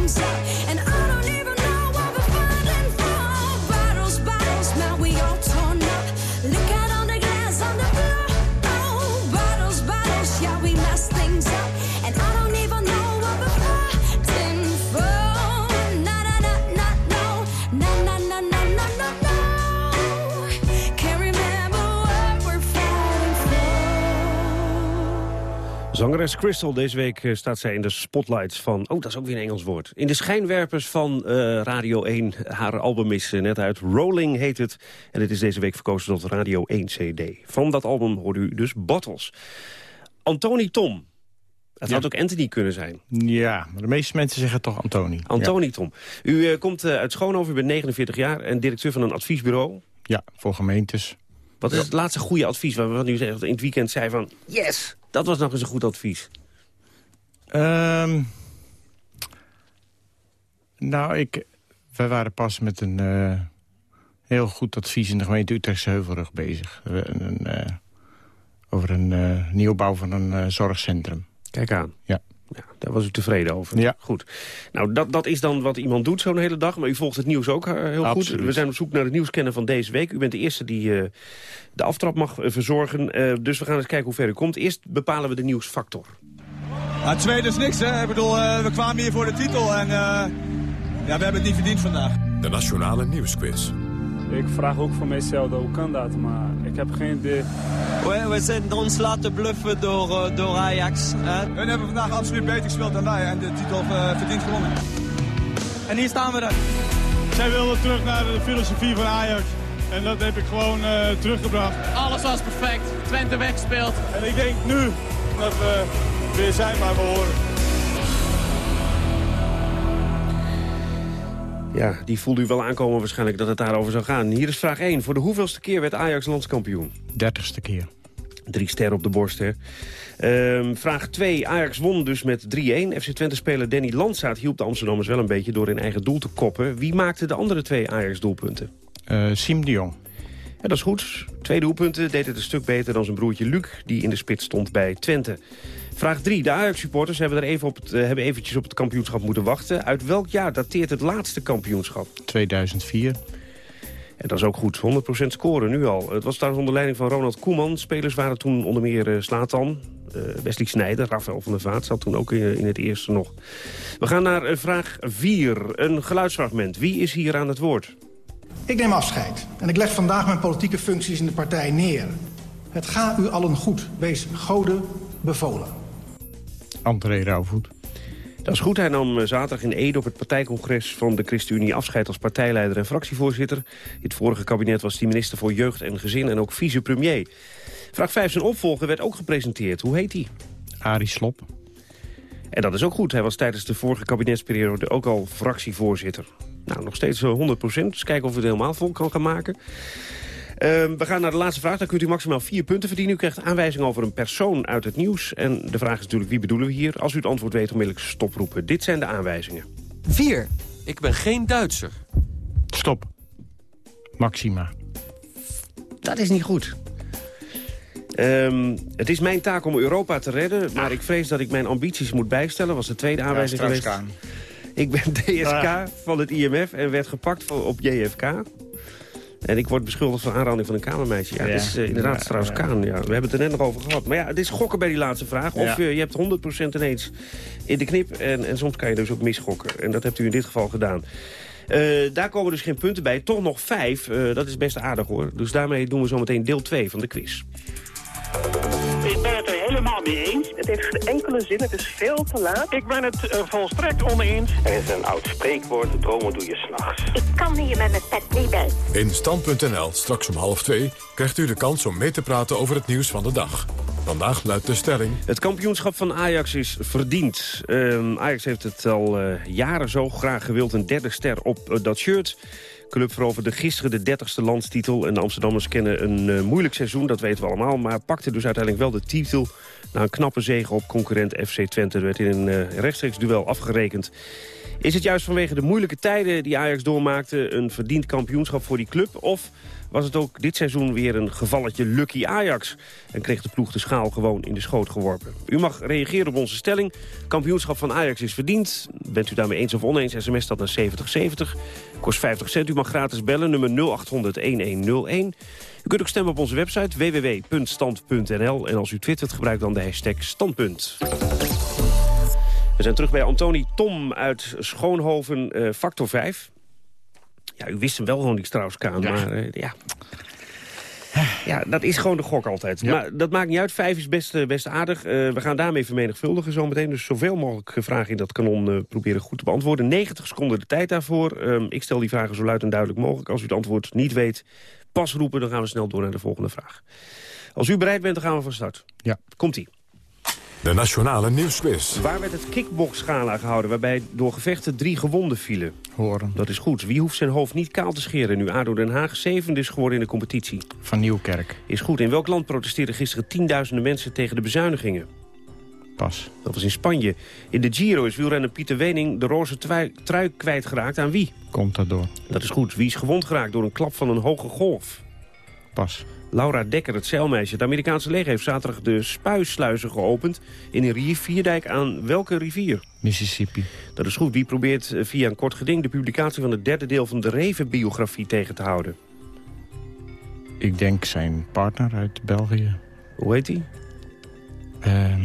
Speaker 33: mess things up. And I
Speaker 15: Zangeres Crystal, deze week eh, staat zij in de spotlights van... Oh, dat is ook weer een Engels woord. In de schijnwerpers van eh, Radio 1. Haar album is eh, net uit. Rolling heet het. En het is deze week verkozen tot Radio 1 CD. Van dat album hoort u dus Bottles. Antoni Tom. Het had ook Anthony kunnen zijn.
Speaker 34: Ja, maar de meeste mensen zeggen toch Antoni.
Speaker 15: Antoni Tom. U komt uit Schoonhoven, u bent 49 jaar... en directeur van een adviesbureau.
Speaker 34: Ja, voor gemeentes.
Speaker 15: Wat is het laatste goede advies waarvan u zegt, in het weekend zei van... Yes, dat was nog eens een goed advies.
Speaker 34: Ehm, nou, ik, wij waren pas met een eh, heel goed advies in de gemeente Utrechtse Heuvelrug bezig. Een, eh, over een eh, nieuwbouw van een zorgcentrum.
Speaker 15: Kijk aan.
Speaker 34: Ja.
Speaker 15: Ja, daar was u tevreden over.
Speaker 34: Ja.
Speaker 15: Goed. Nou, dat, dat is dan wat iemand doet zo'n hele dag. Maar u volgt het nieuws ook eh, heel goed. We zijn op zoek naar het nieuwskennen van deze week. U bent de eerste die eh, de aftrap mag eh, verzorgen. Eh, dus we gaan eens kijken hoe ver u komt. Eerst bepalen we de nieuwsfactor.
Speaker 35: Nou, tweede is niks, hè. Ik bedoel, eh, we kwamen hier voor de titel en eh, ja, we hebben het niet verdiend vandaag.
Speaker 1: De Nationale Nieuwsquiz.
Speaker 36: Ik vraag ook voor mijzelf, hoe kan dat? Maar ik heb geen idee.
Speaker 37: We, we zijn ons laten bluffen door, eh, door Ajax. Hè?
Speaker 35: Hun hebben vandaag absoluut beter gespeeld dan wij en de titel eh, verdient gewonnen.
Speaker 37: En hier staan we dan.
Speaker 38: Zij wilden terug naar de filosofie van Ajax. En dat heb ik gewoon eh, teruggebracht.
Speaker 36: Alles was perfect. Twente weggespeeld.
Speaker 38: En ik denk nu dat we weer zijn waar we horen.
Speaker 15: Ja, die voelde u wel aankomen waarschijnlijk dat het daarover zou gaan. Hier is vraag 1. Voor de hoeveelste keer werd Ajax landskampioen?
Speaker 34: Dertigste keer.
Speaker 15: Drie sterren op de borst, hè. Ehm, vraag 2. Ajax won dus met 3-1. FC Twente-speler Danny Landsaat hielp de Amsterdammers wel een beetje... door in eigen doel te koppen. Wie maakte de andere twee Ajax-doelpunten?
Speaker 34: Eh Siem de Jong.
Speaker 15: Ja, dat is goed. Twee doelpunten deed het een stuk beter dan zijn broertje Luc... die in de spits stond bij Twente. Vraag 3. De Ajax-supporters hebben, er even op het, eh, hebben eventjes op het kampioenschap moeten wachten. Uit welk jaar dateert het laatste kampioenschap?
Speaker 34: 2004.
Speaker 15: En dat is ook goed. 100% scoren nu al. Het was trouwens onder leiding van Ronald Koeman. Spelers waren toen onder meer uh, Slatan, uh, Wesley Snijder, Rafael van der Vaart zat toen ook in, in het eerste nog. We gaan naar uh, vraag 4. Een geluidsfragment. Wie is hier aan het woord?
Speaker 39: Ik neem afscheid en ik leg vandaag mijn politieke functies in de partij neer. Het gaat u allen goed. Wees goden bevolen.
Speaker 34: André Rauwvoet.
Speaker 15: Dat is goed. Hij nam eh, zaterdag in Ede op het partijcongres van de ChristenUnie afscheid als partijleider en fractievoorzitter. In het vorige kabinet was hij minister voor Jeugd en Gezin en ook vicepremier. Vraag 5. Zijn opvolger werd ook gepresenteerd. Hoe heet hij?
Speaker 34: Arie Slop.
Speaker 15: En dat is ook goed. Hij was tijdens de vorige kabinetsperiode ook al fractievoorzitter. Nou, nog steeds 100 procent. Dus kijken of we het helemaal vol kan gaan maken. Uh, we gaan naar de laatste vraag. Dan kunt u maximaal vier punten verdienen. U krijgt aanwijzing over een persoon uit het nieuws. En de vraag is natuurlijk, wie bedoelen we hier? Als u het antwoord weet, onmiddellijk stoproepen. Dit zijn de aanwijzingen.
Speaker 40: 4. Ik ben geen Duitser.
Speaker 34: Stop. Maxima.
Speaker 15: Dat is niet goed. Um, het is mijn taak om Europa te redden, maar ik vrees dat ik mijn ambities moet bijstellen. Was de tweede aanwijzing
Speaker 34: ja,
Speaker 15: geweest. Ik ben DSK ah. van het IMF en werd gepakt op JFK. En ik word beschuldigd van aanranding van een kamermeisje. Ja, ja. het is uh, inderdaad ja, trouwens ja. Kaan. Ja. We hebben het er net nog over gehad. Maar ja, het is gokken bij die laatste vraag. Of uh, je hebt 100% ineens in de knip. En, en soms kan je dus ook misgokken. En dat hebt u in dit geval gedaan. Uh, daar komen dus geen punten bij. Toch nog vijf. Uh, dat is best aardig hoor. Dus daarmee doen we zometeen deel 2 van de quiz.
Speaker 41: Ik ben het helemaal mee eens.
Speaker 23: Het heeft geen enkele zin, het is veel te laat.
Speaker 41: Ik ben het uh, volstrekt oneens.
Speaker 42: Er is een oud spreekwoord, dromen doe je s'nachts.
Speaker 43: Ik kan hier met mijn pet niet bij.
Speaker 1: In Stand.nl, straks om half twee, krijgt u de kans om mee te praten over het nieuws van de dag. Vandaag luidt de stelling.
Speaker 15: Het kampioenschap van Ajax is verdiend. Uh, Ajax heeft het al uh, jaren zo graag gewild, een derde ster op uh, dat shirt club veroverde gisteren de 30ste landstitel. En de Amsterdammers kennen een uh, moeilijk seizoen, dat weten we allemaal. Maar pakte dus uiteindelijk wel de titel na een knappe zege op concurrent FC Twente. Er werd in een uh, rechtstreeks duel afgerekend Is het juist vanwege de moeilijke tijden die Ajax doormaakte... een verdiend kampioenschap voor die club? Of was het ook dit seizoen weer een gevalletje Lucky Ajax... en kreeg de ploeg de schaal gewoon in de schoot geworpen? U mag reageren op onze stelling. Kampioenschap van Ajax is verdiend. Bent u daarmee eens of oneens, sms dat naar 7070. Kost 50 cent. U mag gratis bellen, nummer 0800-1101. U kunt ook stemmen op onze website www.stand.nl. En als u twittert, gebruik dan de hashtag standpunt. We zijn terug bij Antoni Tom uit Schoonhoven, uh, factor 5. Ja, u wist hem wel gewoon, die Strauss-Kaan,
Speaker 34: Ja.
Speaker 15: maar uh, ja... Ja, dat is gewoon de gok altijd. Maar dat maakt niet uit. Vijf is best, uh, best aardig. Uh, we gaan daarmee vermenigvuldigen zometeen. Dus zoveel mogelijk vragen in dat kanon uh, proberen goed te beantwoorden. 90 seconden de tijd daarvoor. Ehm, ik stel die vragen zo luid en duidelijk mogelijk. Als u het antwoord niet weet, pas roepen. Dan gaan we snel door naar de volgende vraag. Als u bereid bent, dan gaan we van start.
Speaker 34: Ja.
Speaker 15: Komt-ie.
Speaker 1: De Nationale Nieuwsquiz.
Speaker 15: Waar werd het kickboxgala gehouden... waarbij door gevechten drie gewonden vielen?
Speaker 34: Horen.
Speaker 15: Dat is goed. Wie hoeft zijn hoofd niet kaal te scheren... nu ADO Den Haag zevende is geworden in de competitie?
Speaker 34: Van Nieuwkerk.
Speaker 15: Is goed. In welk land protesteerden gisteren tienduizenden mensen... tegen de bezuinigingen?
Speaker 34: Pas.
Speaker 15: Dat was in Spanje. In de Giro is wielrenner Pieter Wening de roze trui, trui kwijtgeraakt. Aan wie?
Speaker 34: Komt dat door.
Speaker 15: Dat is goed. Wie is gewond geraakt door een klap van een hoge golf?
Speaker 34: Pas.
Speaker 15: Laura Dekker, het zeilmeisje. Het Amerikaanse leger heeft zaterdag de spuissluizen geopend... in een rivierdijk aan welke rivier?
Speaker 34: Mississippi.
Speaker 15: Dat is goed. Wie probeert via een kort geding... de publicatie van het derde deel van de Reven-biografie tegen te houden?
Speaker 34: Ik denk zijn partner uit België.
Speaker 15: Hoe heet hij?
Speaker 34: Uh,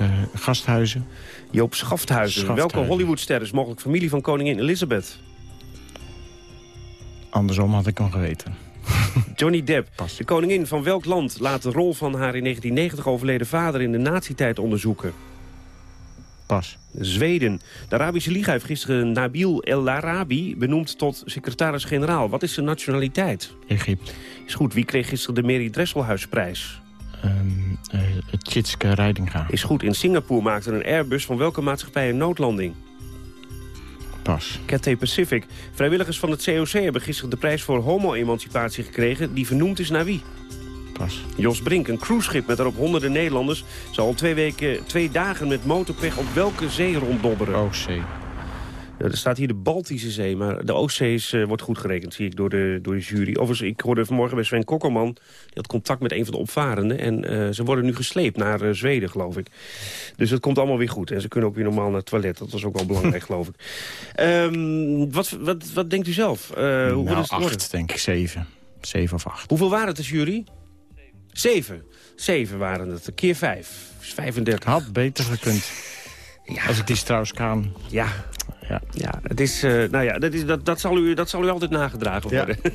Speaker 34: uh, Gasthuizen.
Speaker 15: Joop Schafthuizen.
Speaker 34: Schafthuizen.
Speaker 15: Welke Hollywoodster is mogelijk familie van koningin Elizabeth?
Speaker 34: Andersom had ik hem geweten.
Speaker 15: Johnny Depp. De koningin van welk land laat de rol van haar in 1990 overleden vader in de nazi-tijd onderzoeken?
Speaker 34: Pas.
Speaker 15: Zweden. De Arabische Liga heeft gisteren Nabil El Arabi benoemd tot secretaris-generaal. Wat is zijn nationaliteit?
Speaker 34: Egypte.
Speaker 15: Is goed. Wie kreeg gisteren de Mary Dresselhuisprijs?
Speaker 34: Um, uh, Tjitske Reidinga.
Speaker 15: Is goed. In Singapore maakte een Airbus van welke maatschappij een noodlanding?
Speaker 34: Pas.
Speaker 15: Cathay Pacific. Vrijwilligers van het COC hebben gisteren de prijs voor homo-emancipatie gekregen... die vernoemd is naar wie?
Speaker 34: Pas.
Speaker 15: Jos Brink, een cruiseschip met daarop honderden Nederlanders... zal al twee, weken, twee dagen met motorpech op welke zee ronddobberen?
Speaker 34: Oostzee.
Speaker 15: Ja, er staat hier de Baltische Zee, maar de Oostzee is, uh, wordt goed gerekend, zie ik, door de, door de jury. Overigens, ik hoorde vanmorgen bij Sven Kokkerman, die had contact met een van de opvarenden. En uh, ze worden nu gesleept naar uh, Zweden, geloof ik. Dus het komt allemaal weer goed. En ze kunnen ook weer normaal naar het toilet, dat was ook wel belangrijk, geloof ik. Um, wat, wat, wat denkt u zelf?
Speaker 34: nou,
Speaker 15: hoe
Speaker 34: is het acht, worden? denk ik, zeven. Zeven of acht.
Speaker 15: Hoeveel waren het de jury? Zeven. Zeven waren het. Keer vijf. Dus 35.
Speaker 34: Had beter gekund.
Speaker 15: Ja.
Speaker 34: Als ik die Strauss-Kaan...
Speaker 15: Ja. Ja. ja, het is, uh, nou ja dat, is, dat, dat, zal u, dat zal u altijd nagedragen worden.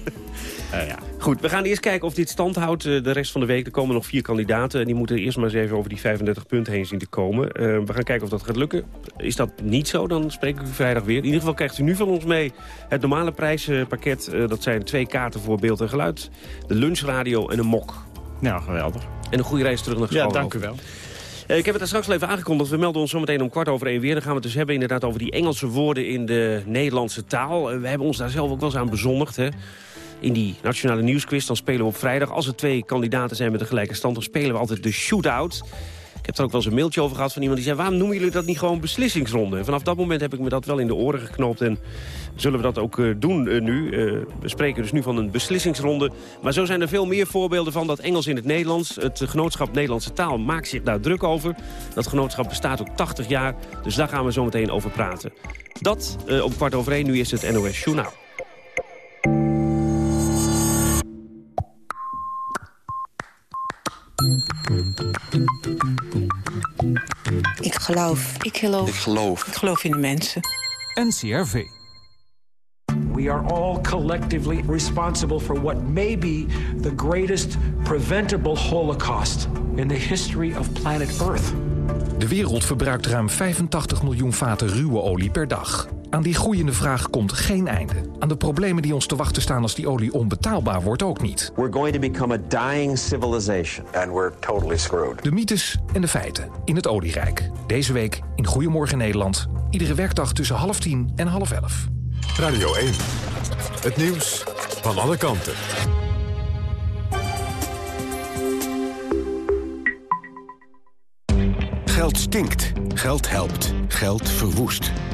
Speaker 34: Ja. uh, ja.
Speaker 15: Goed, we gaan eerst kijken of dit stand houdt uh, de rest van de week. Er komen nog vier kandidaten en die moeten eerst maar eens even over die 35 punten heen zien te komen. we gaan kijken of dat gaat lukken. Is dat niet zo, dan spreek ik u vrijdag weer. In ieder geval krijgt u nu van ons mee het normale prijzenpakket. dat zijn twee kaarten voor beeld en geluid, de lunchradio en een mok.
Speaker 34: Nou, geweldig.
Speaker 15: En een goede reis terug naar
Speaker 34: Ja, dank u wel.
Speaker 15: Uh, ik heb het er straks al even aangekondigd. We melden ons zometeen om kwart over één weer. Dan gaan we het dus hebben inderdaad over die Engelse woorden in de Nederlandse taal. Uh, we hebben ons daar zelf ook wel eens aan bezondigd. Hè? In die nationale nieuwsquiz, dan spelen we op vrijdag. Als er twee kandidaten zijn met een gelijke stand, dan spelen we altijd de shootout. Heb er ook wel eens een mailtje over gehad van iemand die zei... waarom noemen jullie dat niet gewoon beslissingsronde? En vanaf dat moment heb ik me dat wel in de oren geknoopt... en zullen we dat ook uh, doen uh, nu. Uh, we spreken dus nu van een beslissingsronde. Maar zo zijn er veel meer voorbeelden van dat Engels in het Nederlands. Het genootschap Nederlandse taal maakt zich daar druk over. Dat genootschap bestaat ook 80 jaar, dus daar gaan we zo meteen over praten. Dat om kwart over één, nu is het NOS Journaal.
Speaker 44: Ik geloof. Ik geloof.
Speaker 45: Ik geloof.
Speaker 44: Ik geloof in de mensen.
Speaker 46: NCRV.
Speaker 47: We are all collectively responsible for what may be the greatest preventable holocaust in the history of planet Earth.
Speaker 46: De wereld verbruikt ruim 85 miljoen vaten ruwe olie per dag. Aan die groeiende vraag komt geen einde. Aan de problemen die ons te wachten staan als die olie onbetaalbaar wordt ook niet.
Speaker 48: We're going to become a dying civilization.
Speaker 49: And we're totally screwed.
Speaker 46: De mythes en de feiten in het olierijk. Deze week in Goedemorgen Nederland. Iedere werkdag tussen half tien en half elf.
Speaker 1: Radio 1. Het nieuws van alle kanten.
Speaker 50: Geld stinkt. Geld helpt. Geld verwoest.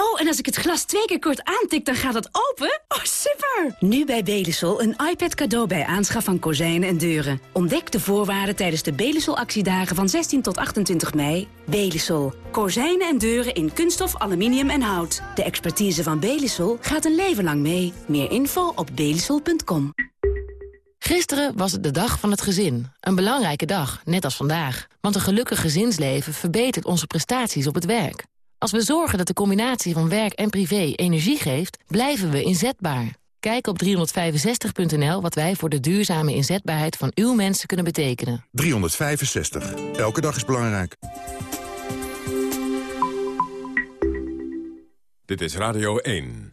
Speaker 33: Oh, en als ik het glas twee keer kort aantik, dan gaat het open? Oh, super! Nu bij Belisol een iPad cadeau bij aanschaf van kozijnen en deuren. Ontdek de voorwaarden tijdens de Belisol-actiedagen van 16 tot 28 mei. Belisol. Kozijnen en deuren in kunststof, aluminium en hout. De expertise van Belisol gaat een leven lang mee. Meer info op belisol.com.
Speaker 51: Gisteren was het de dag van het gezin. Een belangrijke dag, net als vandaag. Want een gelukkig gezinsleven verbetert onze prestaties op het werk. Als we zorgen dat de combinatie van werk en privé energie geeft, blijven we inzetbaar. Kijk op 365.nl wat wij voor de duurzame inzetbaarheid van uw mensen kunnen betekenen.
Speaker 10: 365. Elke dag is belangrijk.
Speaker 1: Dit is Radio 1.